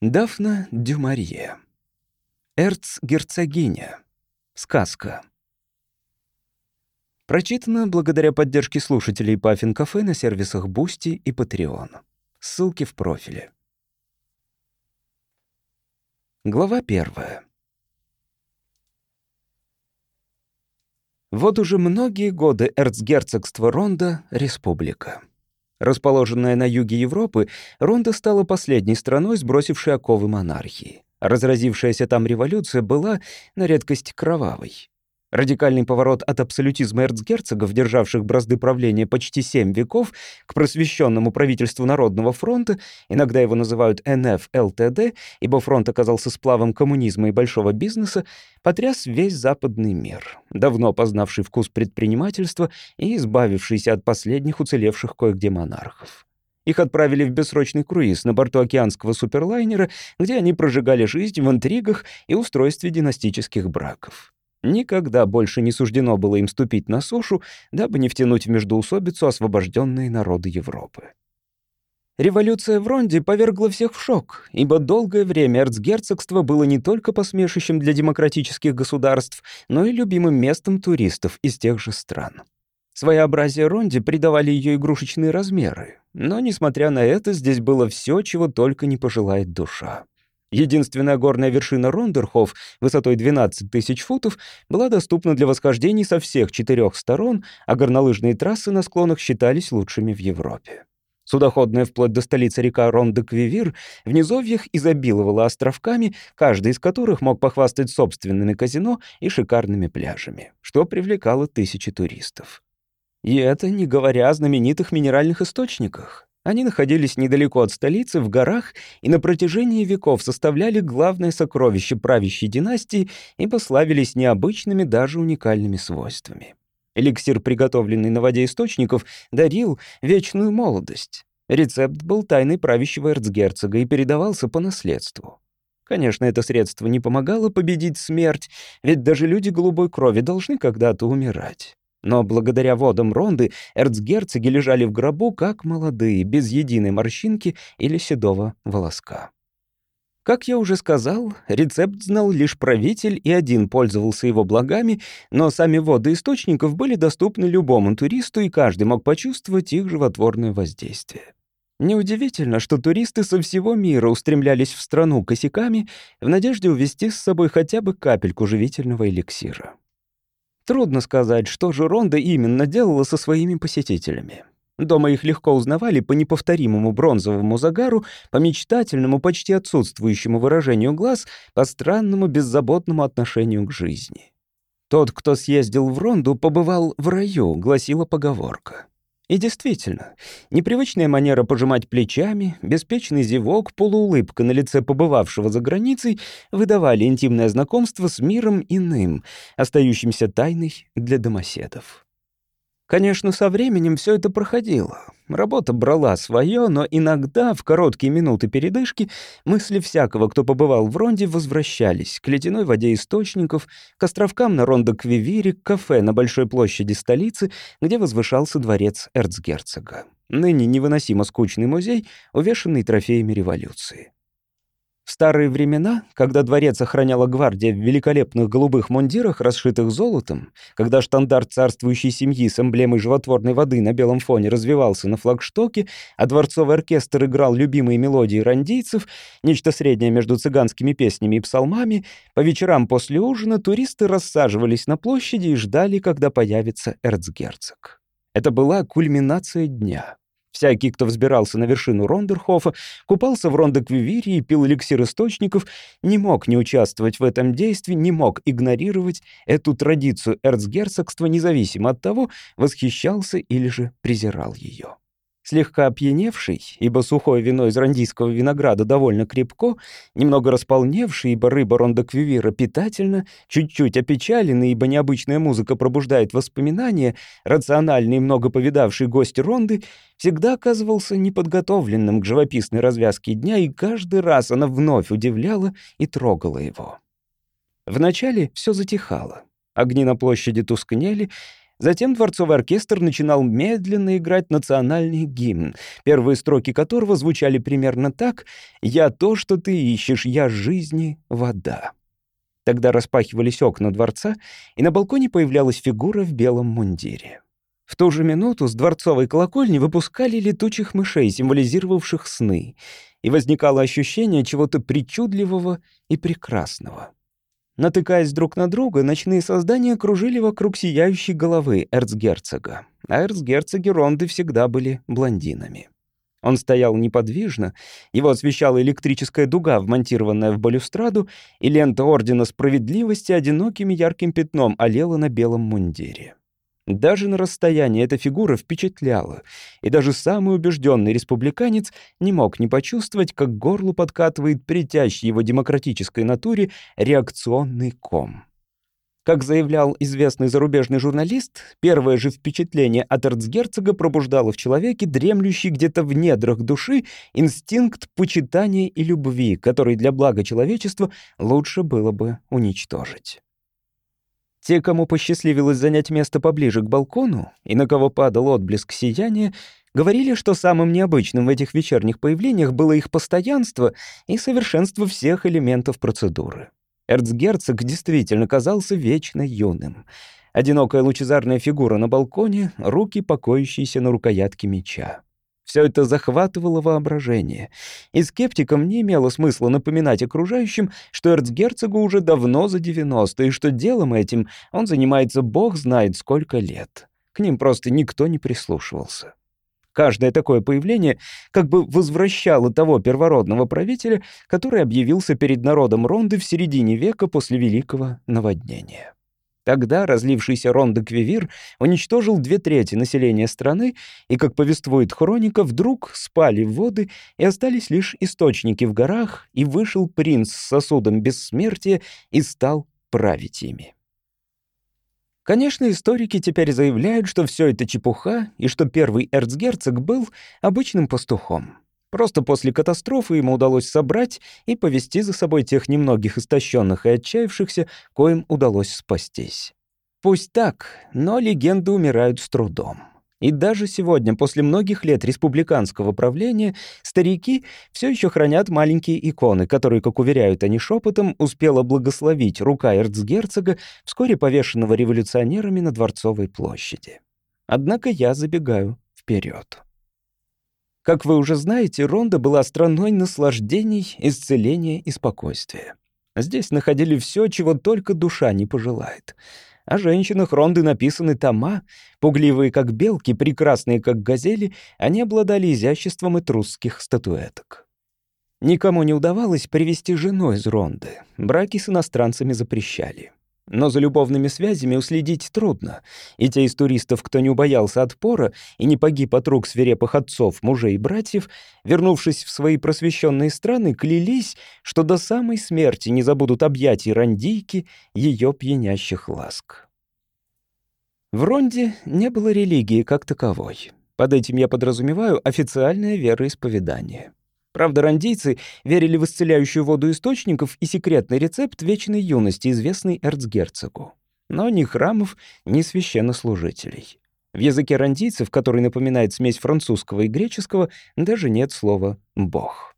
Дафна Дюморье. Эрцгерцогиня. Сказка. Прочитано благодаря поддержке слушателей Puffin Cafe на сервисах Boosty и Patreon. Ссылки в профиле. Глава первая. Вот уже многие годы эрцгерцогство Ронда — республика. Расположенная на юге Европы, Ронда стала последней страной, сбросившей оковы монархии. Разразившаяся там революция была на редкость кровавой. Радикальный поворот от абсолютизма эрцгерцогов, державших бразды правления почти семь веков, к просвещенному правительству Народного фронта, иногда его называют НФ-ЛТД, ибо фронт оказался сплавом коммунизма и большого бизнеса, потряс весь западный мир, давно познавший вкус предпринимательства и избавившийся от последних уцелевших кое-где монархов. Их отправили в бессрочный круиз на борту океанского суперлайнера, где они прожигали жизнь в интригах и устройстве династических браков. Никогда больше не суждено было им ступить на сушу, дабы не втянуть в междоусобицу освобожденные народы Европы. Революция в Ронде повергла всех в шок, ибо долгое время эрцгерцогство было не только посмешищем для демократических государств, но и любимым местом туристов из тех же стран. Своеобразие Ронде придавали ее игрушечные размеры, но, несмотря на это, здесь было все, чего только не пожелает душа. Единственная горная вершина Рондерхоф высотой 12 тысяч футов была доступна для восхождений со всех четырех сторон, а горнолыжные трассы на склонах считались лучшими в Европе. Судоходная вплоть до столицы река Ронде-Квивир в низовьях изобиловала островками, каждый из которых мог похвастать собственными казино и шикарными пляжами, что привлекало тысячи туристов. И это не говоря о знаменитых минеральных источниках. Они находились недалеко от столицы, в горах, и на протяжении веков составляли главное сокровище правящей династии и пославились необычными, даже уникальными свойствами. Эликсир, приготовленный на воде источников, дарил вечную молодость. Рецепт был тайной правящего эрцгерцога и передавался по наследству. Конечно, это средство не помогало победить смерть, ведь даже люди голубой крови должны когда-то умирать. Но благодаря водам Ронды эрцгерцоги лежали в гробу как молодые, без единой морщинки или седого волоска. Как я уже сказал, рецепт знал лишь правитель, и один пользовался его благами, но сами воды источников были доступны любому туристу, и каждый мог почувствовать их животворное воздействие. Неудивительно, что туристы со всего мира устремлялись в страну косяками в надежде увезти с собой хотя бы капельку живительного эликсира. Трудно сказать, что же Ронда именно делала со своими посетителями. Дома их легко узнавали по неповторимому бронзовому загару, по мечтательному, почти отсутствующему выражению глаз, по странному беззаботному отношению к жизни. «Тот, кто съездил в Ронду, побывал в раю», — гласила поговорка. И действительно, непривычная манера пожимать плечами, беспечный зевок, полуулыбка на лице побывавшего за границей выдавали интимное знакомство с миром иным, остающимся тайной для домоседов. Конечно, со временем все это проходило. Работа брала свое, но иногда, в короткие минуты передышки, мысли всякого, кто побывал в Ронде, возвращались к ледяной воде источников, к островкам на Рондо-Квивире, к кафе на Большой площади столицы, где возвышался дворец эрцгерцога. Ныне невыносимо скучный музей, увешанный трофеями революции. В старые времена, когда дворец охраняла гвардия в великолепных голубых мундирах, расшитых золотом, когда штандарт царствующей семьи с эмблемой животворной воды на белом фоне развивался на флагштоке, а дворцовый оркестр играл любимые мелодии рандийцев, нечто среднее между цыганскими песнями и псалмами, по вечерам после ужина туристы рассаживались на площади и ждали, когда появится эрцгерцог. Это была кульминация дня. Всякий, кто взбирался на вершину Рондерхофа, купался в Рондоквивире и пил эликсир источников, не мог не участвовать в этом действии, не мог игнорировать эту традицию эрцгерцогства, независимо от того, восхищался или же презирал ее. Слегка опьяневший, ибо сухое вино из рандийского винограда довольно крепко, немного располневший, ибо рыба рондоквивира питательна, чуть-чуть опечаленный, ибо необычная музыка пробуждает воспоминания, рациональный и много повидавший гость ронды всегда оказывался неподготовленным к живописной развязке дня, и каждый раз она вновь удивляла и трогала его. Вначале все затихало. Огни на площади тускнели, Затем дворцовый оркестр начинал медленно играть национальный гимн, первые строки которого звучали примерно так «Я то, что ты ищешь, я жизни, вода». Тогда распахивались окна дворца, и на балконе появлялась фигура в белом мундире. В ту же минуту с дворцовой колокольни выпускали летучих мышей, символизировавших сны, и возникало ощущение чего-то причудливого и прекрасного. Натыкаясь друг на друга, ночные создания кружили вокруг сияющей головы эрцгерцога, а эрцгерцоги Ронды всегда были блондинами. Он стоял неподвижно, его освещала электрическая дуга, вмонтированная в балюстраду, и лента Ордена Справедливости одиноким ярким пятном олела на белом мундире. Даже на расстоянии эта фигура впечатляла, и даже самый убежденный республиканец не мог не почувствовать, как горлу подкатывает притящий его демократической натуре реакционный ком. Как заявлял известный зарубежный журналист, первое же впечатление от эрцгерцога пробуждало в человеке, дремлющий где-то в недрах души, инстинкт почитания и любви, который для блага человечества лучше было бы уничтожить. Те, кому посчастливилось занять место поближе к балкону и на кого падал отблеск сияния, говорили, что самым необычным в этих вечерних появлениях было их постоянство и совершенство всех элементов процедуры. Эрцгерцог действительно казался вечно юным. Одинокая лучезарная фигура на балконе, руки, покоящиеся на рукоятке меча. Все это захватывало воображение. И скептикам не имело смысла напоминать окружающим, что эрцгерцогу уже давно за 90, и что делом этим он занимается бог знает сколько лет. К ним просто никто не прислушивался. Каждое такое появление как бы возвращало того первородного правителя, который объявился перед народом Ронды в середине века после Великого наводнения. Тогда разлившийся Рондо Квивир уничтожил две трети населения страны, и, как повествует хроника, вдруг спали воды, и остались лишь источники в горах, и вышел принц с сосудом бессмертия и стал править ими. Конечно, историки теперь заявляют, что все это чепуха, и что первый эрцгерцог был обычным пастухом. Просто после катастрофы ему удалось собрать и повести за собой тех немногих истощенных и отчаявшихся, коим удалось спастись. Пусть так, но легенды умирают с трудом. И даже сегодня, после многих лет республиканского правления, старики все еще хранят маленькие иконы, которые, как уверяют они шепотом, успела благословить рука эрцгерцога, вскоре повешенного революционерами на Дворцовой площади. Однако я забегаю вперед. Как вы уже знаете, Ронда была страной наслаждений, исцеления и спокойствия. Здесь находили все, чего только душа не пожелает — о женщинах Ронды написаны тома. Пугливые, как белки, прекрасные, как газели, они обладали изяществом и трусских статуэток. Никому не удавалось привести жену из Ронды. Браки с иностранцами запрещали. Но за любовными связями уследить трудно, и те из туристов, кто не убоялся отпора и не погиб от рук свирепых отцов, мужей и братьев, вернувшись в свои просвещенные страны, клялись, что до самой смерти не забудут объятий рандийки, ее пьянящих ласк. В Ронде не было религии как таковой. Под этим я подразумеваю официальное вероисповедание. Правда, рандийцы верили в исцеляющую воду источников и секретный рецепт вечной юности, известный эрцгерцогу. Но ни храмов, ни священнослужителей. В языке рандийцев, который напоминает смесь французского и греческого, даже нет слова «бог».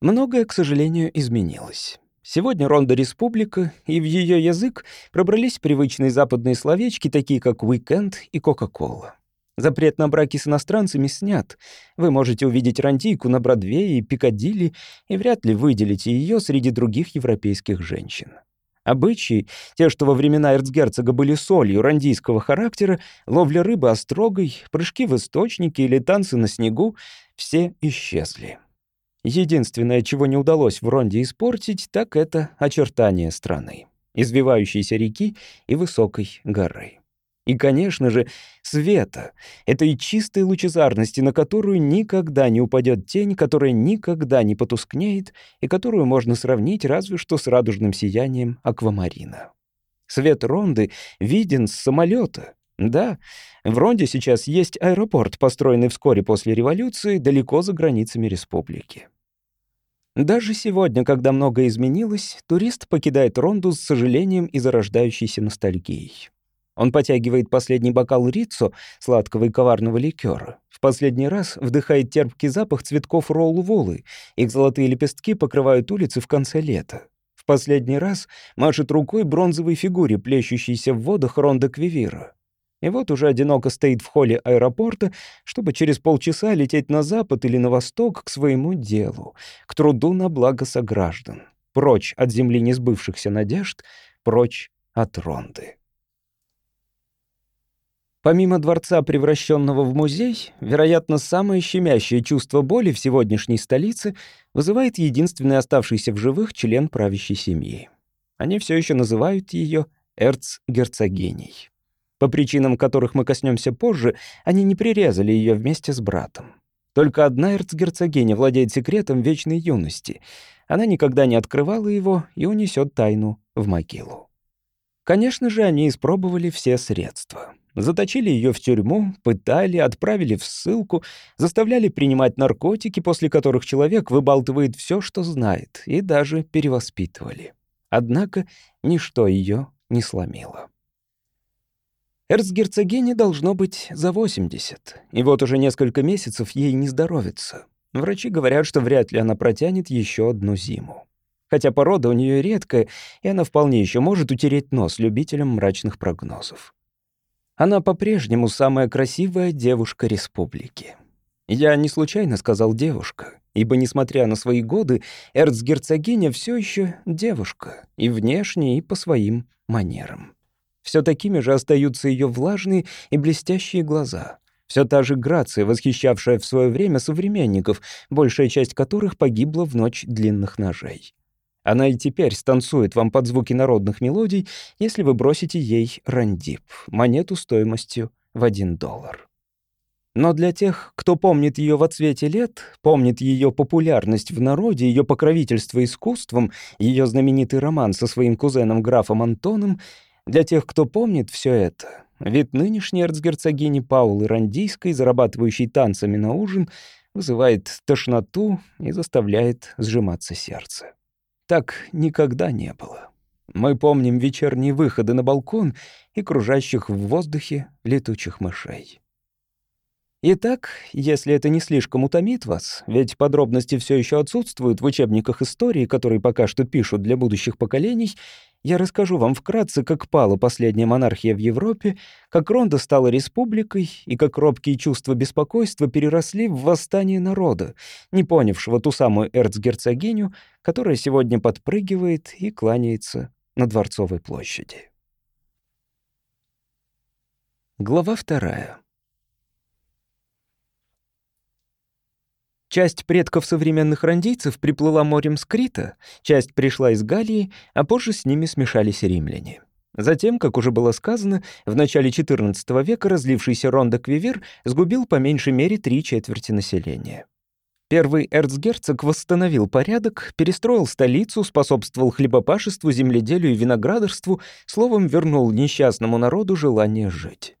Многое, к сожалению, изменилось. Сегодня Ронда — республика, и в ее язык пробрались привычные западные словечки, такие как «уикенд» и «кока-кола». Запрет на браки с иностранцами снят. Вы можете увидеть рандийку на Бродвее и Пикадилли и вряд ли выделите ее среди других европейских женщин. Обычаи, те, что во времена эрцгерцога были солью рандийского характера, ловля рыбы острогой, прыжки в источники или танцы на снегу, все исчезли. Единственное, чего не удалось в Ронде испортить, так это очертания страны, извивающейся реки и высокой горы. И, конечно же, света, этой чистой лучезарности, на которую никогда не упадет тень, которая никогда не потускнеет и которую можно сравнить разве что с радужным сиянием аквамарина. Свет Ронды виден с самолета. Да, в Ронде сейчас есть аэропорт, построенный вскоре после революции, далеко за границами республики. Даже сегодня, когда многое изменилось, турист покидает Ронду с сожалением и зарождающейся ностальгией. Он потягивает последний бокал риццо, сладкого и коварного ликера. В последний раз вдыхает терпкий запах цветков ролл-волы. Их золотые лепестки покрывают улицы в конце лета. В последний раз машет рукой бронзовой фигуре, плещущейся в водах Ронда Квивира. И вот уже одиноко стоит в холле аэропорта, чтобы через полчаса лететь на запад или на восток к своему делу, к труду на благо сограждан. Прочь от земли несбывшихся надежд, прочь от Ронды. Помимо дворца, превращенного в музей, вероятно, самое щемящее чувство боли в сегодняшней столице вызывает единственный оставшийся в живых член правящей семьи. Они все еще называют ее эрцгерцогиней. По причинам, которых мы коснемся позже, они не прирезали ее вместе с братом. Только одна эрцгерцогиня владеет секретом вечной юности. Она никогда не открывала его и унесет тайну в могилу. Конечно же, они испробовали все средства. Заточили ее в тюрьму, пытали, отправили в ссылку, заставляли принимать наркотики, после которых человек выбалтывает все, что знает, и даже перевоспитывали. Однако ничто ее не сломило. Эрцгерцогине должно быть за 80, и вот уже несколько месяцев ей не здоровится. Врачи говорят, что вряд ли она протянет еще одну зиму. Хотя порода у нее редкая, и она вполне еще может утереть нос любителям мрачных прогнозов. Она по-прежнему самая красивая девушка республики. Я не случайно сказал «девушка», ибо, несмотря на свои годы, эрцгерцогиня все еще девушка, и внешне, и по своим манерам. Все такими же остаются ее влажные и блестящие глаза. Все та же грация, восхищавшая в свое время современников, большая часть которых погибла в ночь длинных ножей. Она и теперь станцует вам под звуки народных мелодий, если вы бросите ей рандип, монету стоимостью в один доллар. Но для тех, кто помнит ее во цвете лет, помнит ее популярность в народе, ее покровительство искусством, ее знаменитый роман со своим кузеном графом Антоном, для тех, кто помнит все это, вид нынешней эрцгерцогини Паулы Рандийской, зарабатывающей танцами на ужин, вызывает тошноту и заставляет сжиматься сердце. Так никогда не было. Мы помним вечерние выходы на балкон и кружащих в воздухе летучих мышей. Итак, если это не слишком утомит вас, ведь подробности все еще отсутствуют в учебниках истории, которые пока что пишут для будущих поколений, я расскажу вам вкратце, как пала последняя монархия в Европе, как Ронда стала республикой и как робкие чувства беспокойства переросли в восстание народа, не понявшего ту самую эрцгерцогиню, которая сегодня подпрыгивает и кланяется на Дворцовой площади. Глава вторая. Часть предков современных рандийцев приплыла морем с Крита, часть пришла из Галлии, а позже с ними смешались римляне. Затем, как уже было сказано, в начале XIV века разлившийся Рондо Квивер сгубил по меньшей мере три четверти населения. Первый эрцгерцог восстановил порядок, перестроил столицу, способствовал хлебопашеству, земледелию и виноградарству, словом, вернул несчастному народу желание жить.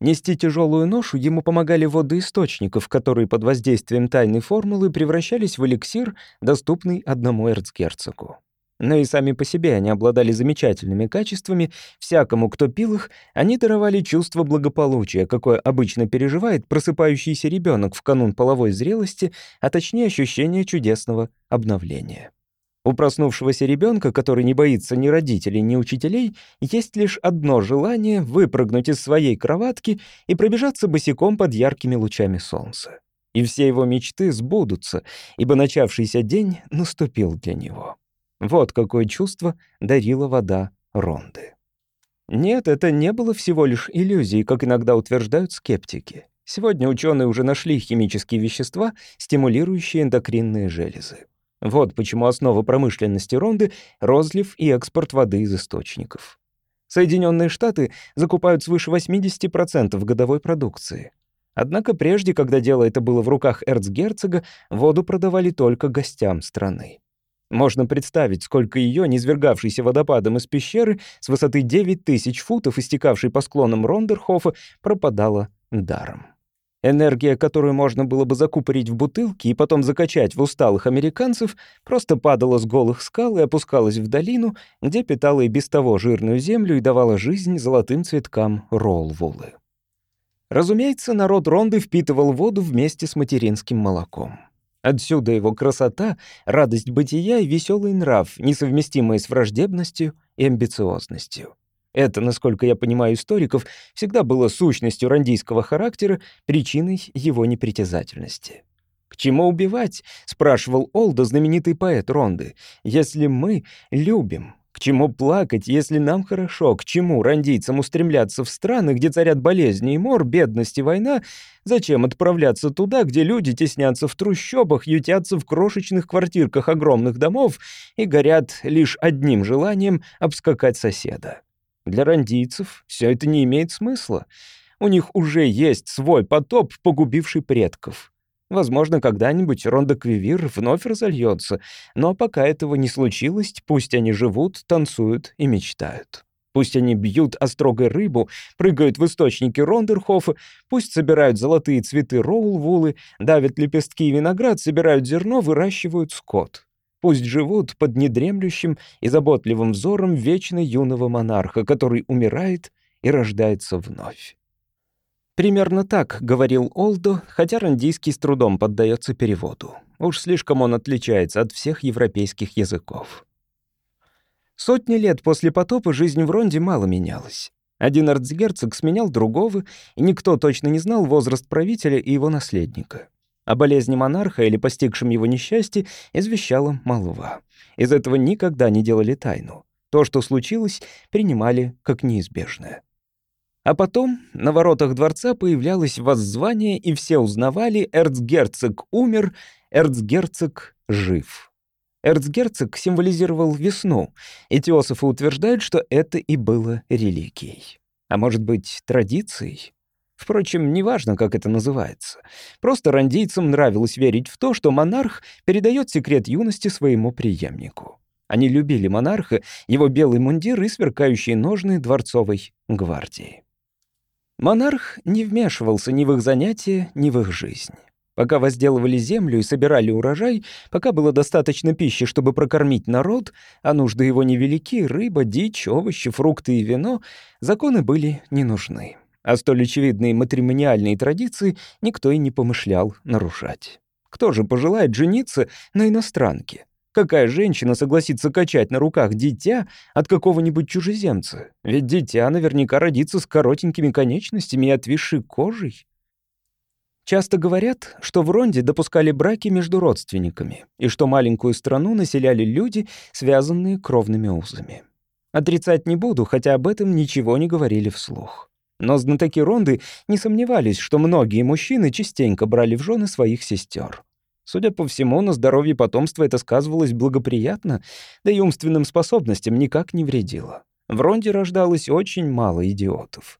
Нести тяжелую ношу ему помогали воды источников, которые под воздействием тайной формулы превращались в эликсир, доступный одному эрцгерцогу. Но и сами по себе они обладали замечательными качествами. Всякому, кто пил их, они даровали чувство благополучия, какое обычно переживает просыпающийся ребенок в канун половой зрелости, а точнее ощущение чудесного обновления. У проснувшегося ребенка, который не боится ни родителей, ни учителей, есть лишь одно желание — выпрыгнуть из своей кроватки и пробежаться босиком под яркими лучами солнца. И все его мечты сбудутся, ибо начавшийся день наступил для него. Вот какое чувство дарила вода Ронды. Нет, это не было всего лишь иллюзией, как иногда утверждают скептики. Сегодня ученые уже нашли химические вещества, стимулирующие эндокринные железы. Вот почему основа промышленности Ронды — розлив и экспорт воды из источников. Соединенные Штаты закупают свыше 80% годовой продукции. Однако прежде, когда дело это было в руках эрцгерцога, воду продавали только гостям страны. Можно представить, сколько ее, низвергавшейся водопадом из пещеры с высоты 9 тысяч футов, истекавшей по склонам Рондерхофа, пропадало даром. Энергия, которую можно было бы закупорить в бутылки и потом закачать в усталых американцев, просто падала с голых скал и опускалась в долину, где питала и без того жирную землю и давала жизнь золотым цветкам Ролвулы. Разумеется, народ Ронды впитывал воду вместе с материнским молоком. Отсюда его красота, радость бытия и веселый нрав, несовместимые с враждебностью и амбициозностью. Это, насколько я понимаю историков, всегда было сущностью рандийского характера, причиной его непритязательности. «К чему убивать?» — спрашивал Олдо, знаменитый поэт Ронды. «Если мы любим, к чему плакать, если нам хорошо? К чему рандийцам устремляться в страны, где царят болезни и мор, бедность и война? Зачем отправляться туда, где люди теснятся в трущобах, ютятся в крошечных квартирках огромных домов и горят лишь одним желанием обскакать соседа? Для рандийцев все это не имеет смысла. У них уже есть свой потоп, погубивший предков. Возможно, когда-нибудь Ронда Квивир вновь разольется, но пока этого не случилось, пусть они живут, танцуют и мечтают. Пусть они бьют острогой рыбу, прыгают в источники Рондерхофа, пусть собирают золотые цветы Роулвулы, давят лепестки и виноград, собирают зерно, выращивают скот. Пусть живут под недремлющим и заботливым взором вечно юного монарха, который умирает и рождается вновь. Примерно так говорил Олдо, хотя рандийский с трудом поддается переводу. Уж слишком он отличается от всех европейских языков. Сотни лет после потопа жизнь в Ронде мало менялась. Один арцгерцог сменял другого, и никто точно не знал возраст правителя и его наследника. О болезни монарха или постигшем его несчастье извещала молва. Из этого никогда не делали тайну. То, что случилось, принимали как неизбежное. А потом на воротах дворца появлялось воззвание, и все узнавали «Эрцгерцог умер, эрцгерцог жив». Эрцгерцог символизировал весну, и теософы утверждают, что это и было религией. А может быть, традицией? Впрочем, неважно, как это называется. Просто рандийцам нравилось верить в то, что монарх передает секрет юности своему преемнику. Они любили монарха, его белый мундир и сверкающие ножны дворцовой гвардии. Монарх не вмешивался ни в их занятия, ни в их жизнь. Пока возделывали землю и собирали урожай, пока было достаточно пищи, чтобы прокормить народ, а нужды его невелики — рыба, дичь, овощи, фрукты и вино — законы были не нужны а столь очевидные матримониальные традиции никто и не помышлял нарушать. Кто же пожелает жениться на иностранке? Какая женщина согласится качать на руках дитя от какого-нибудь чужеземца? Ведь дитя наверняка родится с коротенькими конечностями и отвисшей кожей. Часто говорят, что в Ронде допускали браки между родственниками, и что маленькую страну населяли люди, связанные кровными узами. Отрицать не буду, хотя об этом ничего не говорили вслух. Но знатоки Ронды не сомневались, что многие мужчины частенько брали в жены своих сестер. Судя по всему, на здоровье потомства это сказывалось благоприятно, да и умственным способностям никак не вредило. В Ронде рождалось очень мало идиотов.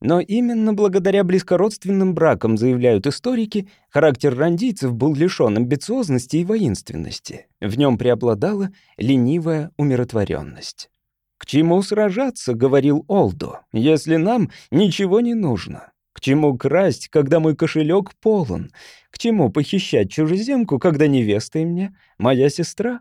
Но именно благодаря близкородственным бракам, заявляют историки, характер рандийцев был лишён амбициозности и воинственности. В нем преобладала ленивая умиротворенность. «К чему сражаться?» — говорил Олдо, — «если нам ничего не нужно. К чему красть, когда мой кошелек полон? К чему похищать чужеземку, когда невеста и мне моя сестра?»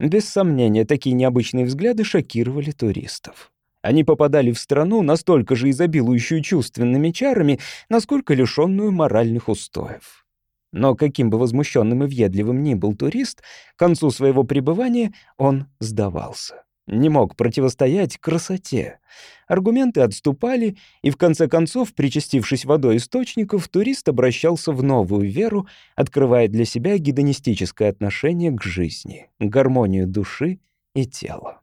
Без сомнения, такие необычные взгляды шокировали туристов. Они попадали в страну, настолько же изобилующую чувственными чарами, насколько лишенную моральных устоев. Но каким бы возмущенным и въедливым ни был турист, к концу своего пребывания он сдавался не мог противостоять красоте. Аргументы отступали, и в конце концов, причастившись водой источников, турист обращался в новую веру, открывая для себя гедонистическое отношение к жизни, гармонию души и тела.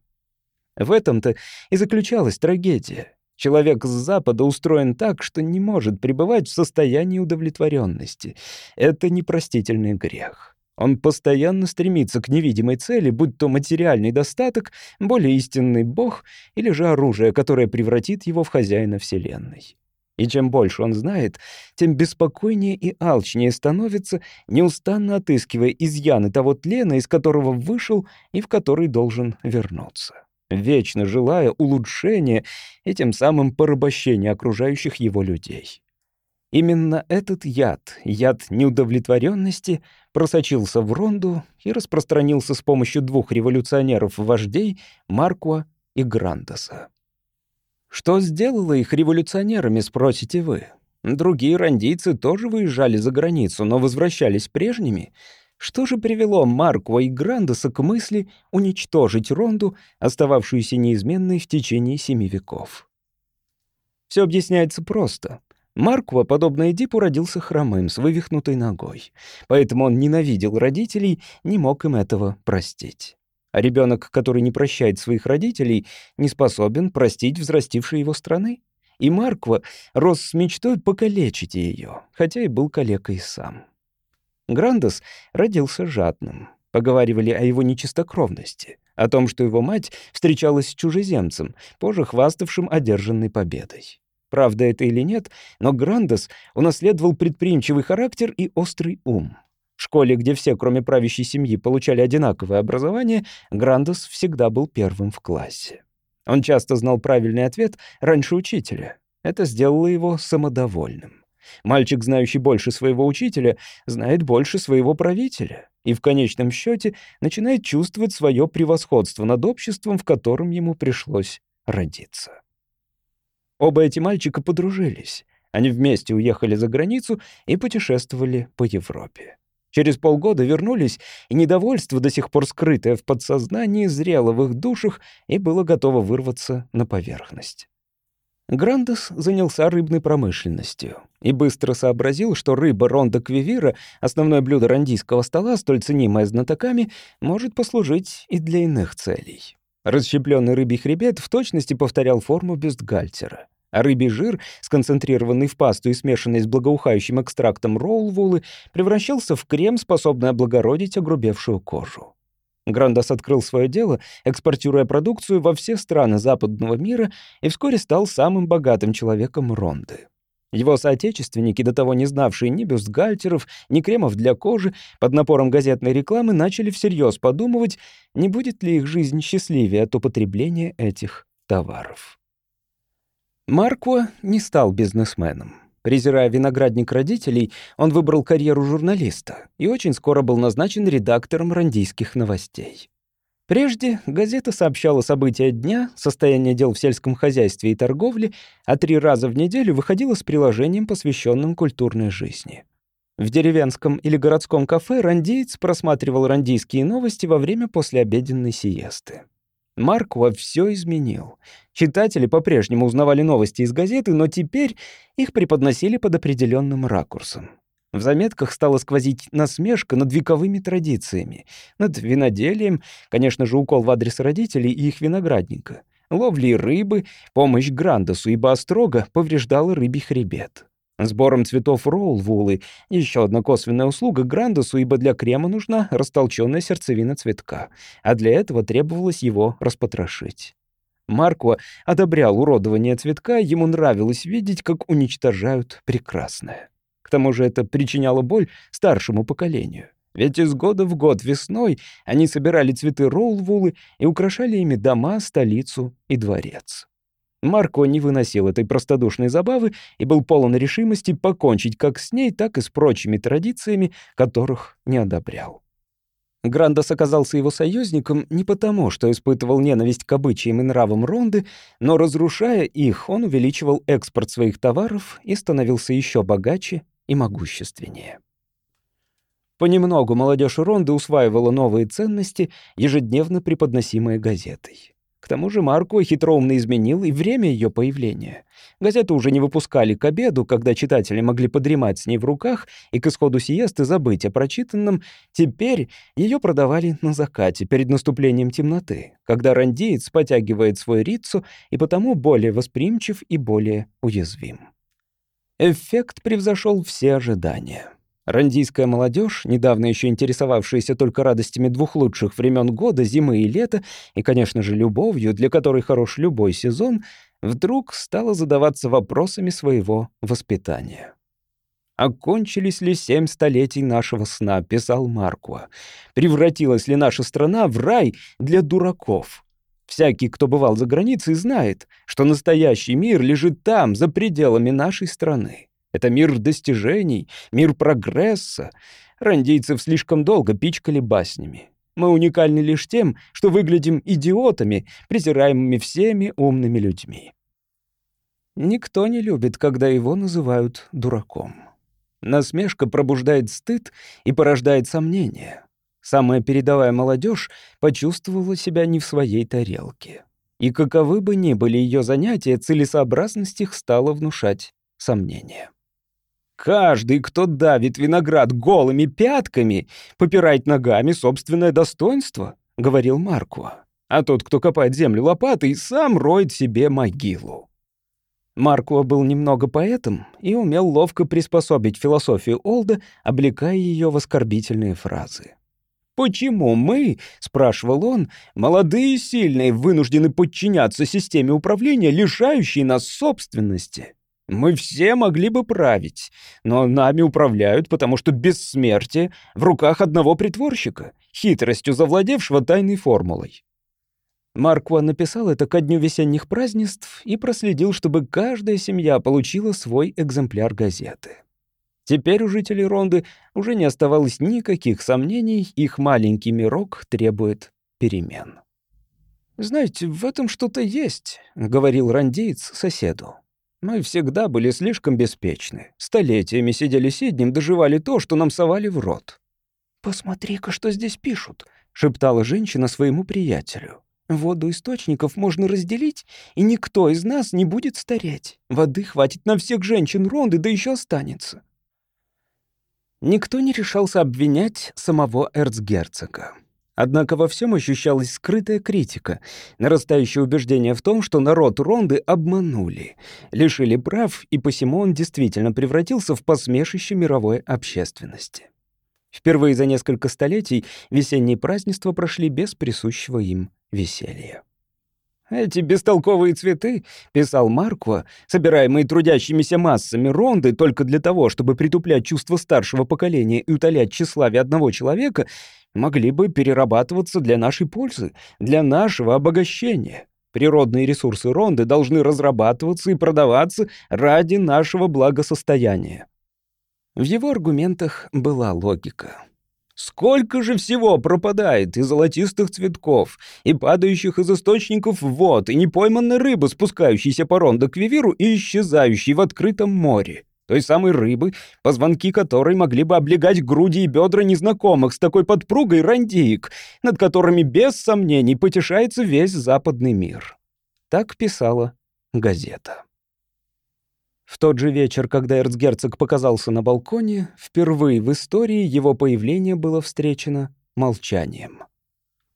В этом-то и заключалась трагедия. Человек с Запада устроен так, что не может пребывать в состоянии удовлетворенности. Это непростительный грех. Он постоянно стремится к невидимой цели, будь то материальный достаток, более истинный бог или же оружие, которое превратит его в хозяина Вселенной. И чем больше он знает, тем беспокойнее и алчнее становится, неустанно отыскивая изъяны того тлена, из которого вышел и в который должен вернуться, вечно желая улучшения и тем самым порабощения окружающих его людей. Именно этот яд, яд неудовлетворенности, просочился в Ронду и распространился с помощью двух революционеров-вождей Маркуа и Грандоса. Что сделало их революционерами, спросите вы? Другие рандийцы тоже выезжали за границу, но возвращались прежними. Что же привело Маркуа и Грандоса к мысли уничтожить Ронду, остававшуюся неизменной в течение семи веков? Все объясняется просто. Марква, подобно Эдипу, родился хромым, с вывихнутой ногой. Поэтому он ненавидел родителей, не мог им этого простить. А ребенок, который не прощает своих родителей, не способен простить взрастившей его страны. И Марква рос с мечтой покалечить ее, хотя и был калекой сам. Грандес родился жадным. Поговаривали о его нечистокровности, о том, что его мать встречалась с чужеземцем, позже хваставшим одержанной победой. Правда это или нет, но Грандес унаследовал предприимчивый характер и острый ум. В школе, где все, кроме правящей семьи, получали одинаковое образование, Грандес всегда был первым в классе. Он часто знал правильный ответ раньше учителя. Это сделало его самодовольным. Мальчик, знающий больше своего учителя, знает больше своего правителя и в конечном счете начинает чувствовать свое превосходство над обществом, в котором ему пришлось родиться. Оба эти мальчика подружились. Они вместе уехали за границу и путешествовали по Европе. Через полгода вернулись, и недовольство, до сих пор скрытое в подсознании, зрело в их душах и было готово вырваться на поверхность. Грандес занялся рыбной промышленностью и быстро сообразил, что рыба ронда квивира, основное блюдо рандийского стола, столь ценимое знатоками, может послужить и для иных целей. Расщепленный рыбий хребет в точности повторял форму бюстгальтера. А рыбий жир, сконцентрированный в пасту и смешанный с благоухающим экстрактом роулвулы, превращался в крем, способный облагородить огрубевшую кожу. Грандас открыл свое дело, экспортируя продукцию во все страны западного мира и вскоре стал самым богатым человеком Ронды. Его соотечественники, до того не знавшие ни бюстгальтеров, ни кремов для кожи, под напором газетной рекламы начали всерьез подумывать, не будет ли их жизнь счастливее от употребления этих товаров. Маркуа не стал бизнесменом. Презирая виноградник родителей, он выбрал карьеру журналиста и очень скоро был назначен редактором рандийских новостей. Прежде газета сообщала события дня, состояние дел в сельском хозяйстве и торговле, а три раза в неделю выходила с приложением, посвященным культурной жизни. В деревенском или городском кафе рандиец просматривал рандийские новости во время послеобеденной сиесты. Марква все изменил. Читатели по-прежнему узнавали новости из газеты, но теперь их преподносили под определенным ракурсом. В заметках стала сквозить насмешка над вековыми традициями, над виноделием, конечно же, укол в адрес родителей и их виноградника, ловлей рыбы, помощь Грандосу, ибо острога повреждала рыбий хребет. Сбором цветов роулвулы — еще одна косвенная услуга Грандосу, ибо для крема нужна растолченная сердцевина цветка, а для этого требовалось его распотрошить. Марко одобрял уродование цветка, ему нравилось видеть, как уничтожают прекрасное. Тому же это причиняло боль старшему поколению. Ведь из года в год весной они собирали цветы роулвулы и украшали ими дома, столицу и дворец. Марко не выносил этой простодушной забавы и был полон решимости покончить как с ней, так и с прочими традициями, которых не одобрял. Грандос оказался его союзником не потому, что испытывал ненависть к обычаям и нравам Ронды, но, разрушая их, он увеличивал экспорт своих товаров и становился еще богаче и могущественнее. Понемногу молодежь Ронды усваивала новые ценности, ежедневно преподносимые газетой. К тому же Марко хитроумно изменил и время ее появления. Газету уже не выпускали к обеду, когда читатели могли подремать с ней в руках и к исходу сиесты забыть о прочитанном. Теперь ее продавали на закате, перед наступлением темноты, когда рандиец потягивает свой рицу и потому более восприимчив и более уязвим. Эффект превзошел все ожидания. Рандийская молодежь, недавно еще интересовавшаяся только радостями двух лучших времен года, зимы и лета, и, конечно же, любовью, для которой хорош любой сезон, вдруг стала задаваться вопросами своего воспитания. «Окончились ли семь столетий нашего сна?» — писал Маркуа. «Превратилась ли наша страна в рай для дураков?» Всякий, кто бывал за границей, знает, что настоящий мир лежит там, за пределами нашей страны. Это мир достижений, мир прогресса. Рандийцев слишком долго пичкали баснями. Мы уникальны лишь тем, что выглядим идиотами, презираемыми всеми умными людьми. Никто не любит, когда его называют дураком. Насмешка пробуждает стыд и порождает сомнения. Самая передовая молодежь почувствовала себя не в своей тарелке. И каковы бы ни были ее занятия, целесообразность их стала внушать сомнения. Каждый, кто давит виноград голыми пятками, попирает ногами собственное достоинство, — говорил Маркуа. А тот, кто копает землю лопатой, сам роет себе могилу. Маркуа был немного поэтом и умел ловко приспособить философию Олда, облекая ее в оскорбительные фразы. «Почему мы, — спрашивал он, — молодые и сильные, вынуждены подчиняться системе управления, лишающей нас собственности?» Мы все могли бы править, но нами управляют, потому что бессмертие в руках одного притворщика, хитростью завладевшего тайной формулой. Марква написал это ко дню весенних празднеств и проследил, чтобы каждая семья получила свой экземпляр газеты. Теперь у жителей Ронды уже не оставалось никаких сомнений, их маленький мирок требует перемен. «Знаете, в этом что-то есть», — говорил рандеец соседу. Мы всегда были слишком беспечны. Столетиями сидели сиднем, доживали то, что нам совали в рот. «Посмотри-ка, что здесь пишут», — шептала женщина своему приятелю. «Воду источников можно разделить, и никто из нас не будет стареть. Воды хватит на всех женщин Ронды, да еще останется». Никто не решался обвинять самого эрцгерцога. Однако во всем ощущалась скрытая критика, нарастающее убеждение в том, что народ Ронды обманули, лишили прав, и посему он действительно превратился в посмешище мировой общественности. Впервые за несколько столетий весенние празднества прошли без присущего им веселья. «Эти бестолковые цветы», — писал Марква, собираемые трудящимися массами ронды только для того, чтобы притуплять чувство старшего поколения и утолять тщеславие одного человека, могли бы перерабатываться для нашей пользы, для нашего обогащения. Природные ресурсы ронды должны разрабатываться и продаваться ради нашего благосостояния. В его аргументах была логика. Сколько же всего пропадает и золотистых цветков, и падающих из источников вод, и непойманной рыбы, спускающейся по рондо к Вивиру и исчезающей в открытом море. Той самой рыбы, позвонки которой могли бы облегать груди и бедра незнакомых с такой подпругой рандиек, над которыми без сомнений потешается весь западный мир. Так писала газета. В тот же вечер, когда эрцгерцог показался на балконе, впервые в истории его появление было встречено молчанием.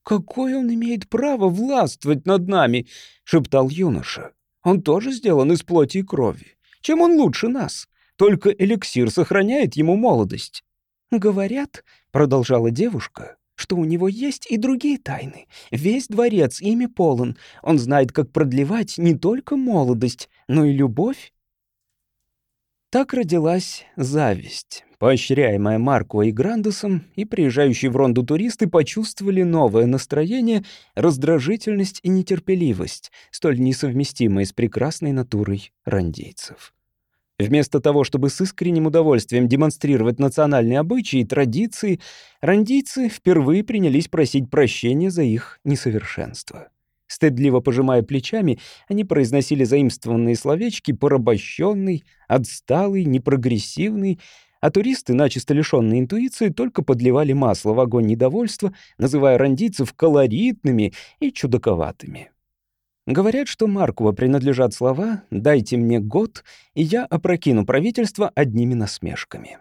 «Какое он имеет право властвовать над нами?» — шептал юноша. «Он тоже сделан из плоти и крови. Чем он лучше нас? Только эликсир сохраняет ему молодость». «Говорят», — продолжала девушка, что у него есть и другие тайны. Весь дворец ими полон. Он знает, как продлевать не только молодость, но и любовь. Так родилась зависть. Поощряемая Марко и Грандесом, и приезжающие в Ронду туристы почувствовали новое настроение, раздражительность и нетерпеливость, столь несовместимые с прекрасной натурой рандейцев. Вместо того, чтобы с искренним удовольствием демонстрировать национальные обычаи и традиции, рандийцы впервые принялись просить прощения за их несовершенство. Стыдливо пожимая плечами, они произносили заимствованные словечки «порабощенный», «отсталый», «непрогрессивный», а туристы, начисто лишённые интуиции, только подливали масло в огонь недовольства, называя рандийцев колоритными и чудаковатыми. Говорят, что Маркова принадлежат слова «дайте мне год, и я опрокину правительство одними насмешками».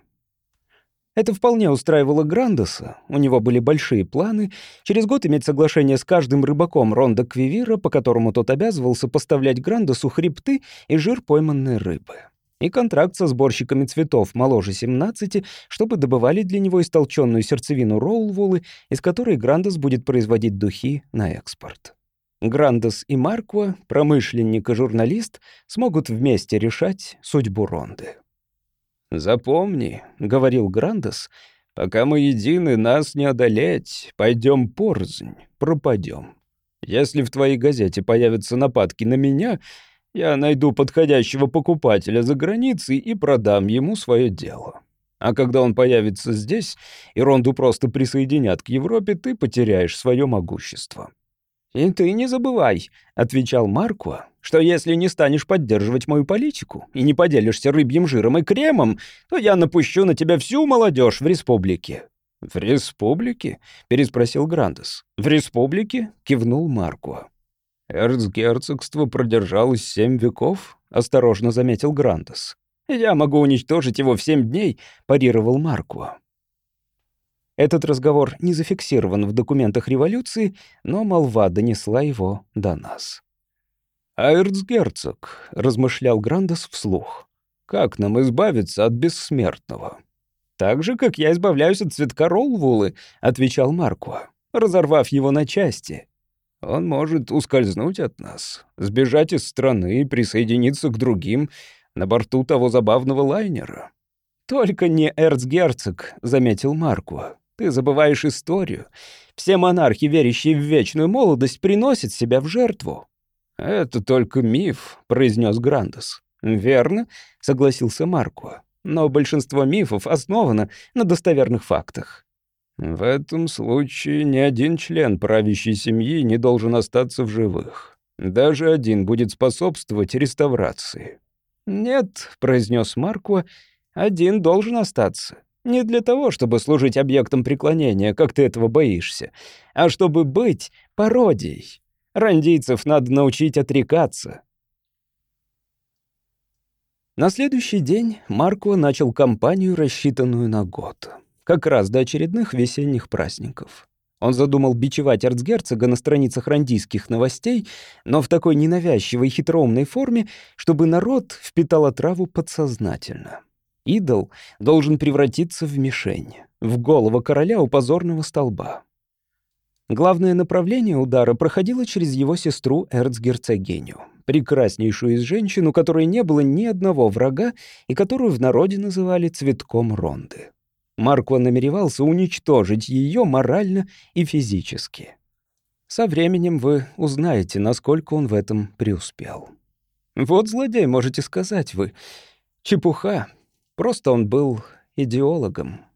Это вполне устраивало Грандеса, у него были большие планы, через год иметь соглашение с каждым рыбаком Ронда Квивира, по которому тот обязывался поставлять Грандесу хребты и жир пойманной рыбы. И контракт со сборщиками цветов моложе 17, чтобы добывали для него истолченную сердцевину Роулволы, из которой Грандес будет производить духи на экспорт. Грандес и Марква, промышленник и журналист, смогут вместе решать судьбу Ронды. «Запомни», — говорил Грандес, — «пока мы едины, нас не одолеть. Пойдем порзнь, пропадем. Если в твоей газете появятся нападки на меня, Я найду подходящего покупателя за границей и продам ему свое дело. А когда он появится здесь, и Ронду просто присоединят к Европе, ты потеряешь свое могущество». «И ты не забывай», — отвечал Марко, «что если не станешь поддерживать мою политику и не поделишься рыбьим жиром и кремом, то я напущу на тебя всю молодежь в республике». «В республике?» — переспросил Грандес. «В республике?» — кивнул Марко. «Эрцгерцогство продержалось семь веков», — осторожно заметил Грандес. «Я могу уничтожить его в семь дней», — парировал Марко. Этот разговор не зафиксирован в документах революции, но молва донесла его до нас. «А эрцгерцог», — размышлял Грандес вслух, — «как нам избавиться от бессмертного?» «Так же, как я избавляюсь от цветка Ролвулы», — отвечал Марко, разорвав его на части. Он может ускользнуть от нас, сбежать из страны и присоединиться к другим на борту того забавного лайнера. «Только не эрцгерцог», — заметил Маркуа. «Ты забываешь историю. Все монархи, верящие в вечную молодость, приносят себя в жертву». «Это только миф», — произнес Грандес. «Верно», — согласился Маркуа. «Но большинство мифов основано на достоверных фактах. В этом случае ни один член правящей семьи не должен остаться в живых. Даже один будет способствовать реставрации. «Нет», — произнес Марко, — «один должен остаться. Не для того, чтобы служить объектом преклонения, как ты этого боишься, а чтобы быть пародией. Рандийцев надо научить отрекаться». На следующий день Марко начал кампанию, рассчитанную на год как раз до очередных весенних праздников. Он задумал бичевать эрцгерцога на страницах рандийских новостей, но в такой ненавязчивой хитроумной форме, чтобы народ впитал отраву подсознательно. Идол должен превратиться в мишень, в голову короля у позорного столба. Главное направление удара проходило через его сестру эрцгерцогиню, прекраснейшую из женщин, у которой не было ни одного врага и которую в народе называли «цветком ронды». Марко намеревался уничтожить ее морально и физически. Со временем вы узнаете, насколько он в этом преуспел. Вот злодей, можете сказать вы. Чепуха. Просто он был идеологом.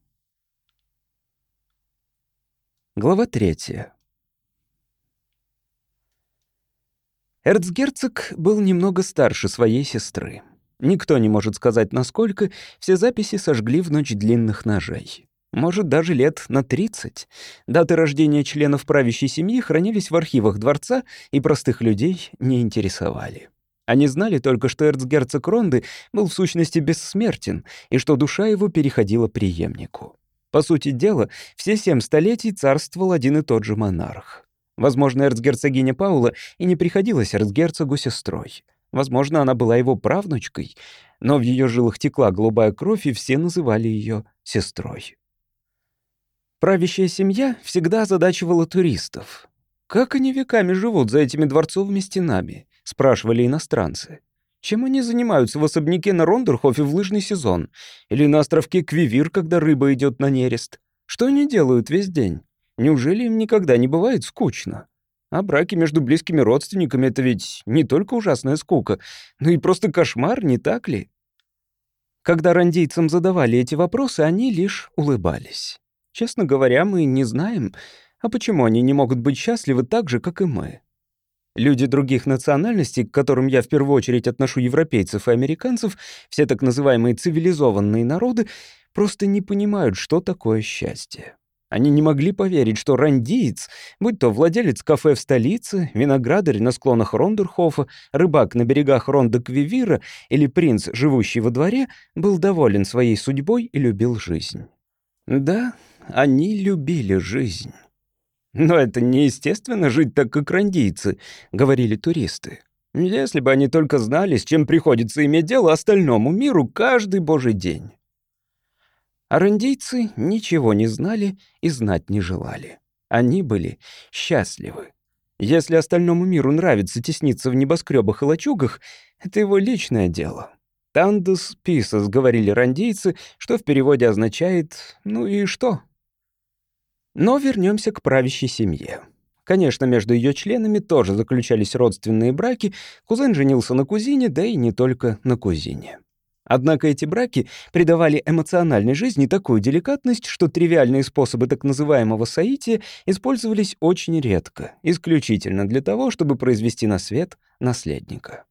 Глава третья. Эрцгерцог был немного старше своей сестры. Никто не может сказать, насколько все записи сожгли в ночь длинных ножей. Может, даже лет на 30. Даты рождения членов правящей семьи хранились в архивах дворца и простых людей не интересовали. Они знали только, что эрцгерцог Ронды был в сущности бессмертен и что душа его переходила преемнику. По сути дела, все семь столетий царствовал один и тот же монарх. Возможно, эрцгерцогиня Паула и не приходилась эрцгерцогу сестрой. Возможно, она была его правнучкой, но в ее жилах текла голубая кровь, и все называли ее сестрой. Правящая семья всегда озадачивала туристов. «Как они веками живут за этими дворцовыми стенами?» — спрашивали иностранцы. «Чем они занимаются в особняке на Рондерхофе в лыжный сезон? Или на островке Квивир, когда рыба идет на нерест? Что они делают весь день? Неужели им никогда не бывает скучно?» А браки между близкими родственниками — это ведь не только ужасная скука, но и просто кошмар, не так ли? Когда рандейцам задавали эти вопросы, они лишь улыбались. Честно говоря, мы не знаем, а почему они не могут быть счастливы так же, как и мы. Люди других национальностей, к которым я в первую очередь отношу европейцев и американцев, все так называемые цивилизованные народы, просто не понимают, что такое счастье. Они не могли поверить, что рандиец, будь то владелец кафе в столице, виноградарь на склонах Рондерхофа, рыбак на берегах Ронда Квивира или принц, живущий во дворе, был доволен своей судьбой и любил жизнь. Да, они любили жизнь. «Но это неестественно жить так, как рандийцы», — говорили туристы. «Если бы они только знали, с чем приходится иметь дело остальному миру каждый божий день». Арандийцы ничего не знали и знать не желали. Они были счастливы. Если остальному миру нравится тесниться в небоскребах и лачугах, это его личное дело. «Тандус писас», — говорили рандийцы, что в переводе означает «ну и что?». Но вернемся к правящей семье. Конечно, между ее членами тоже заключались родственные браки, кузен женился на кузине, да и не только на кузине. Однако эти браки придавали эмоциональной жизни такую деликатность, что тривиальные способы так называемого соития использовались очень редко, исключительно для того, чтобы произвести на свет наследника.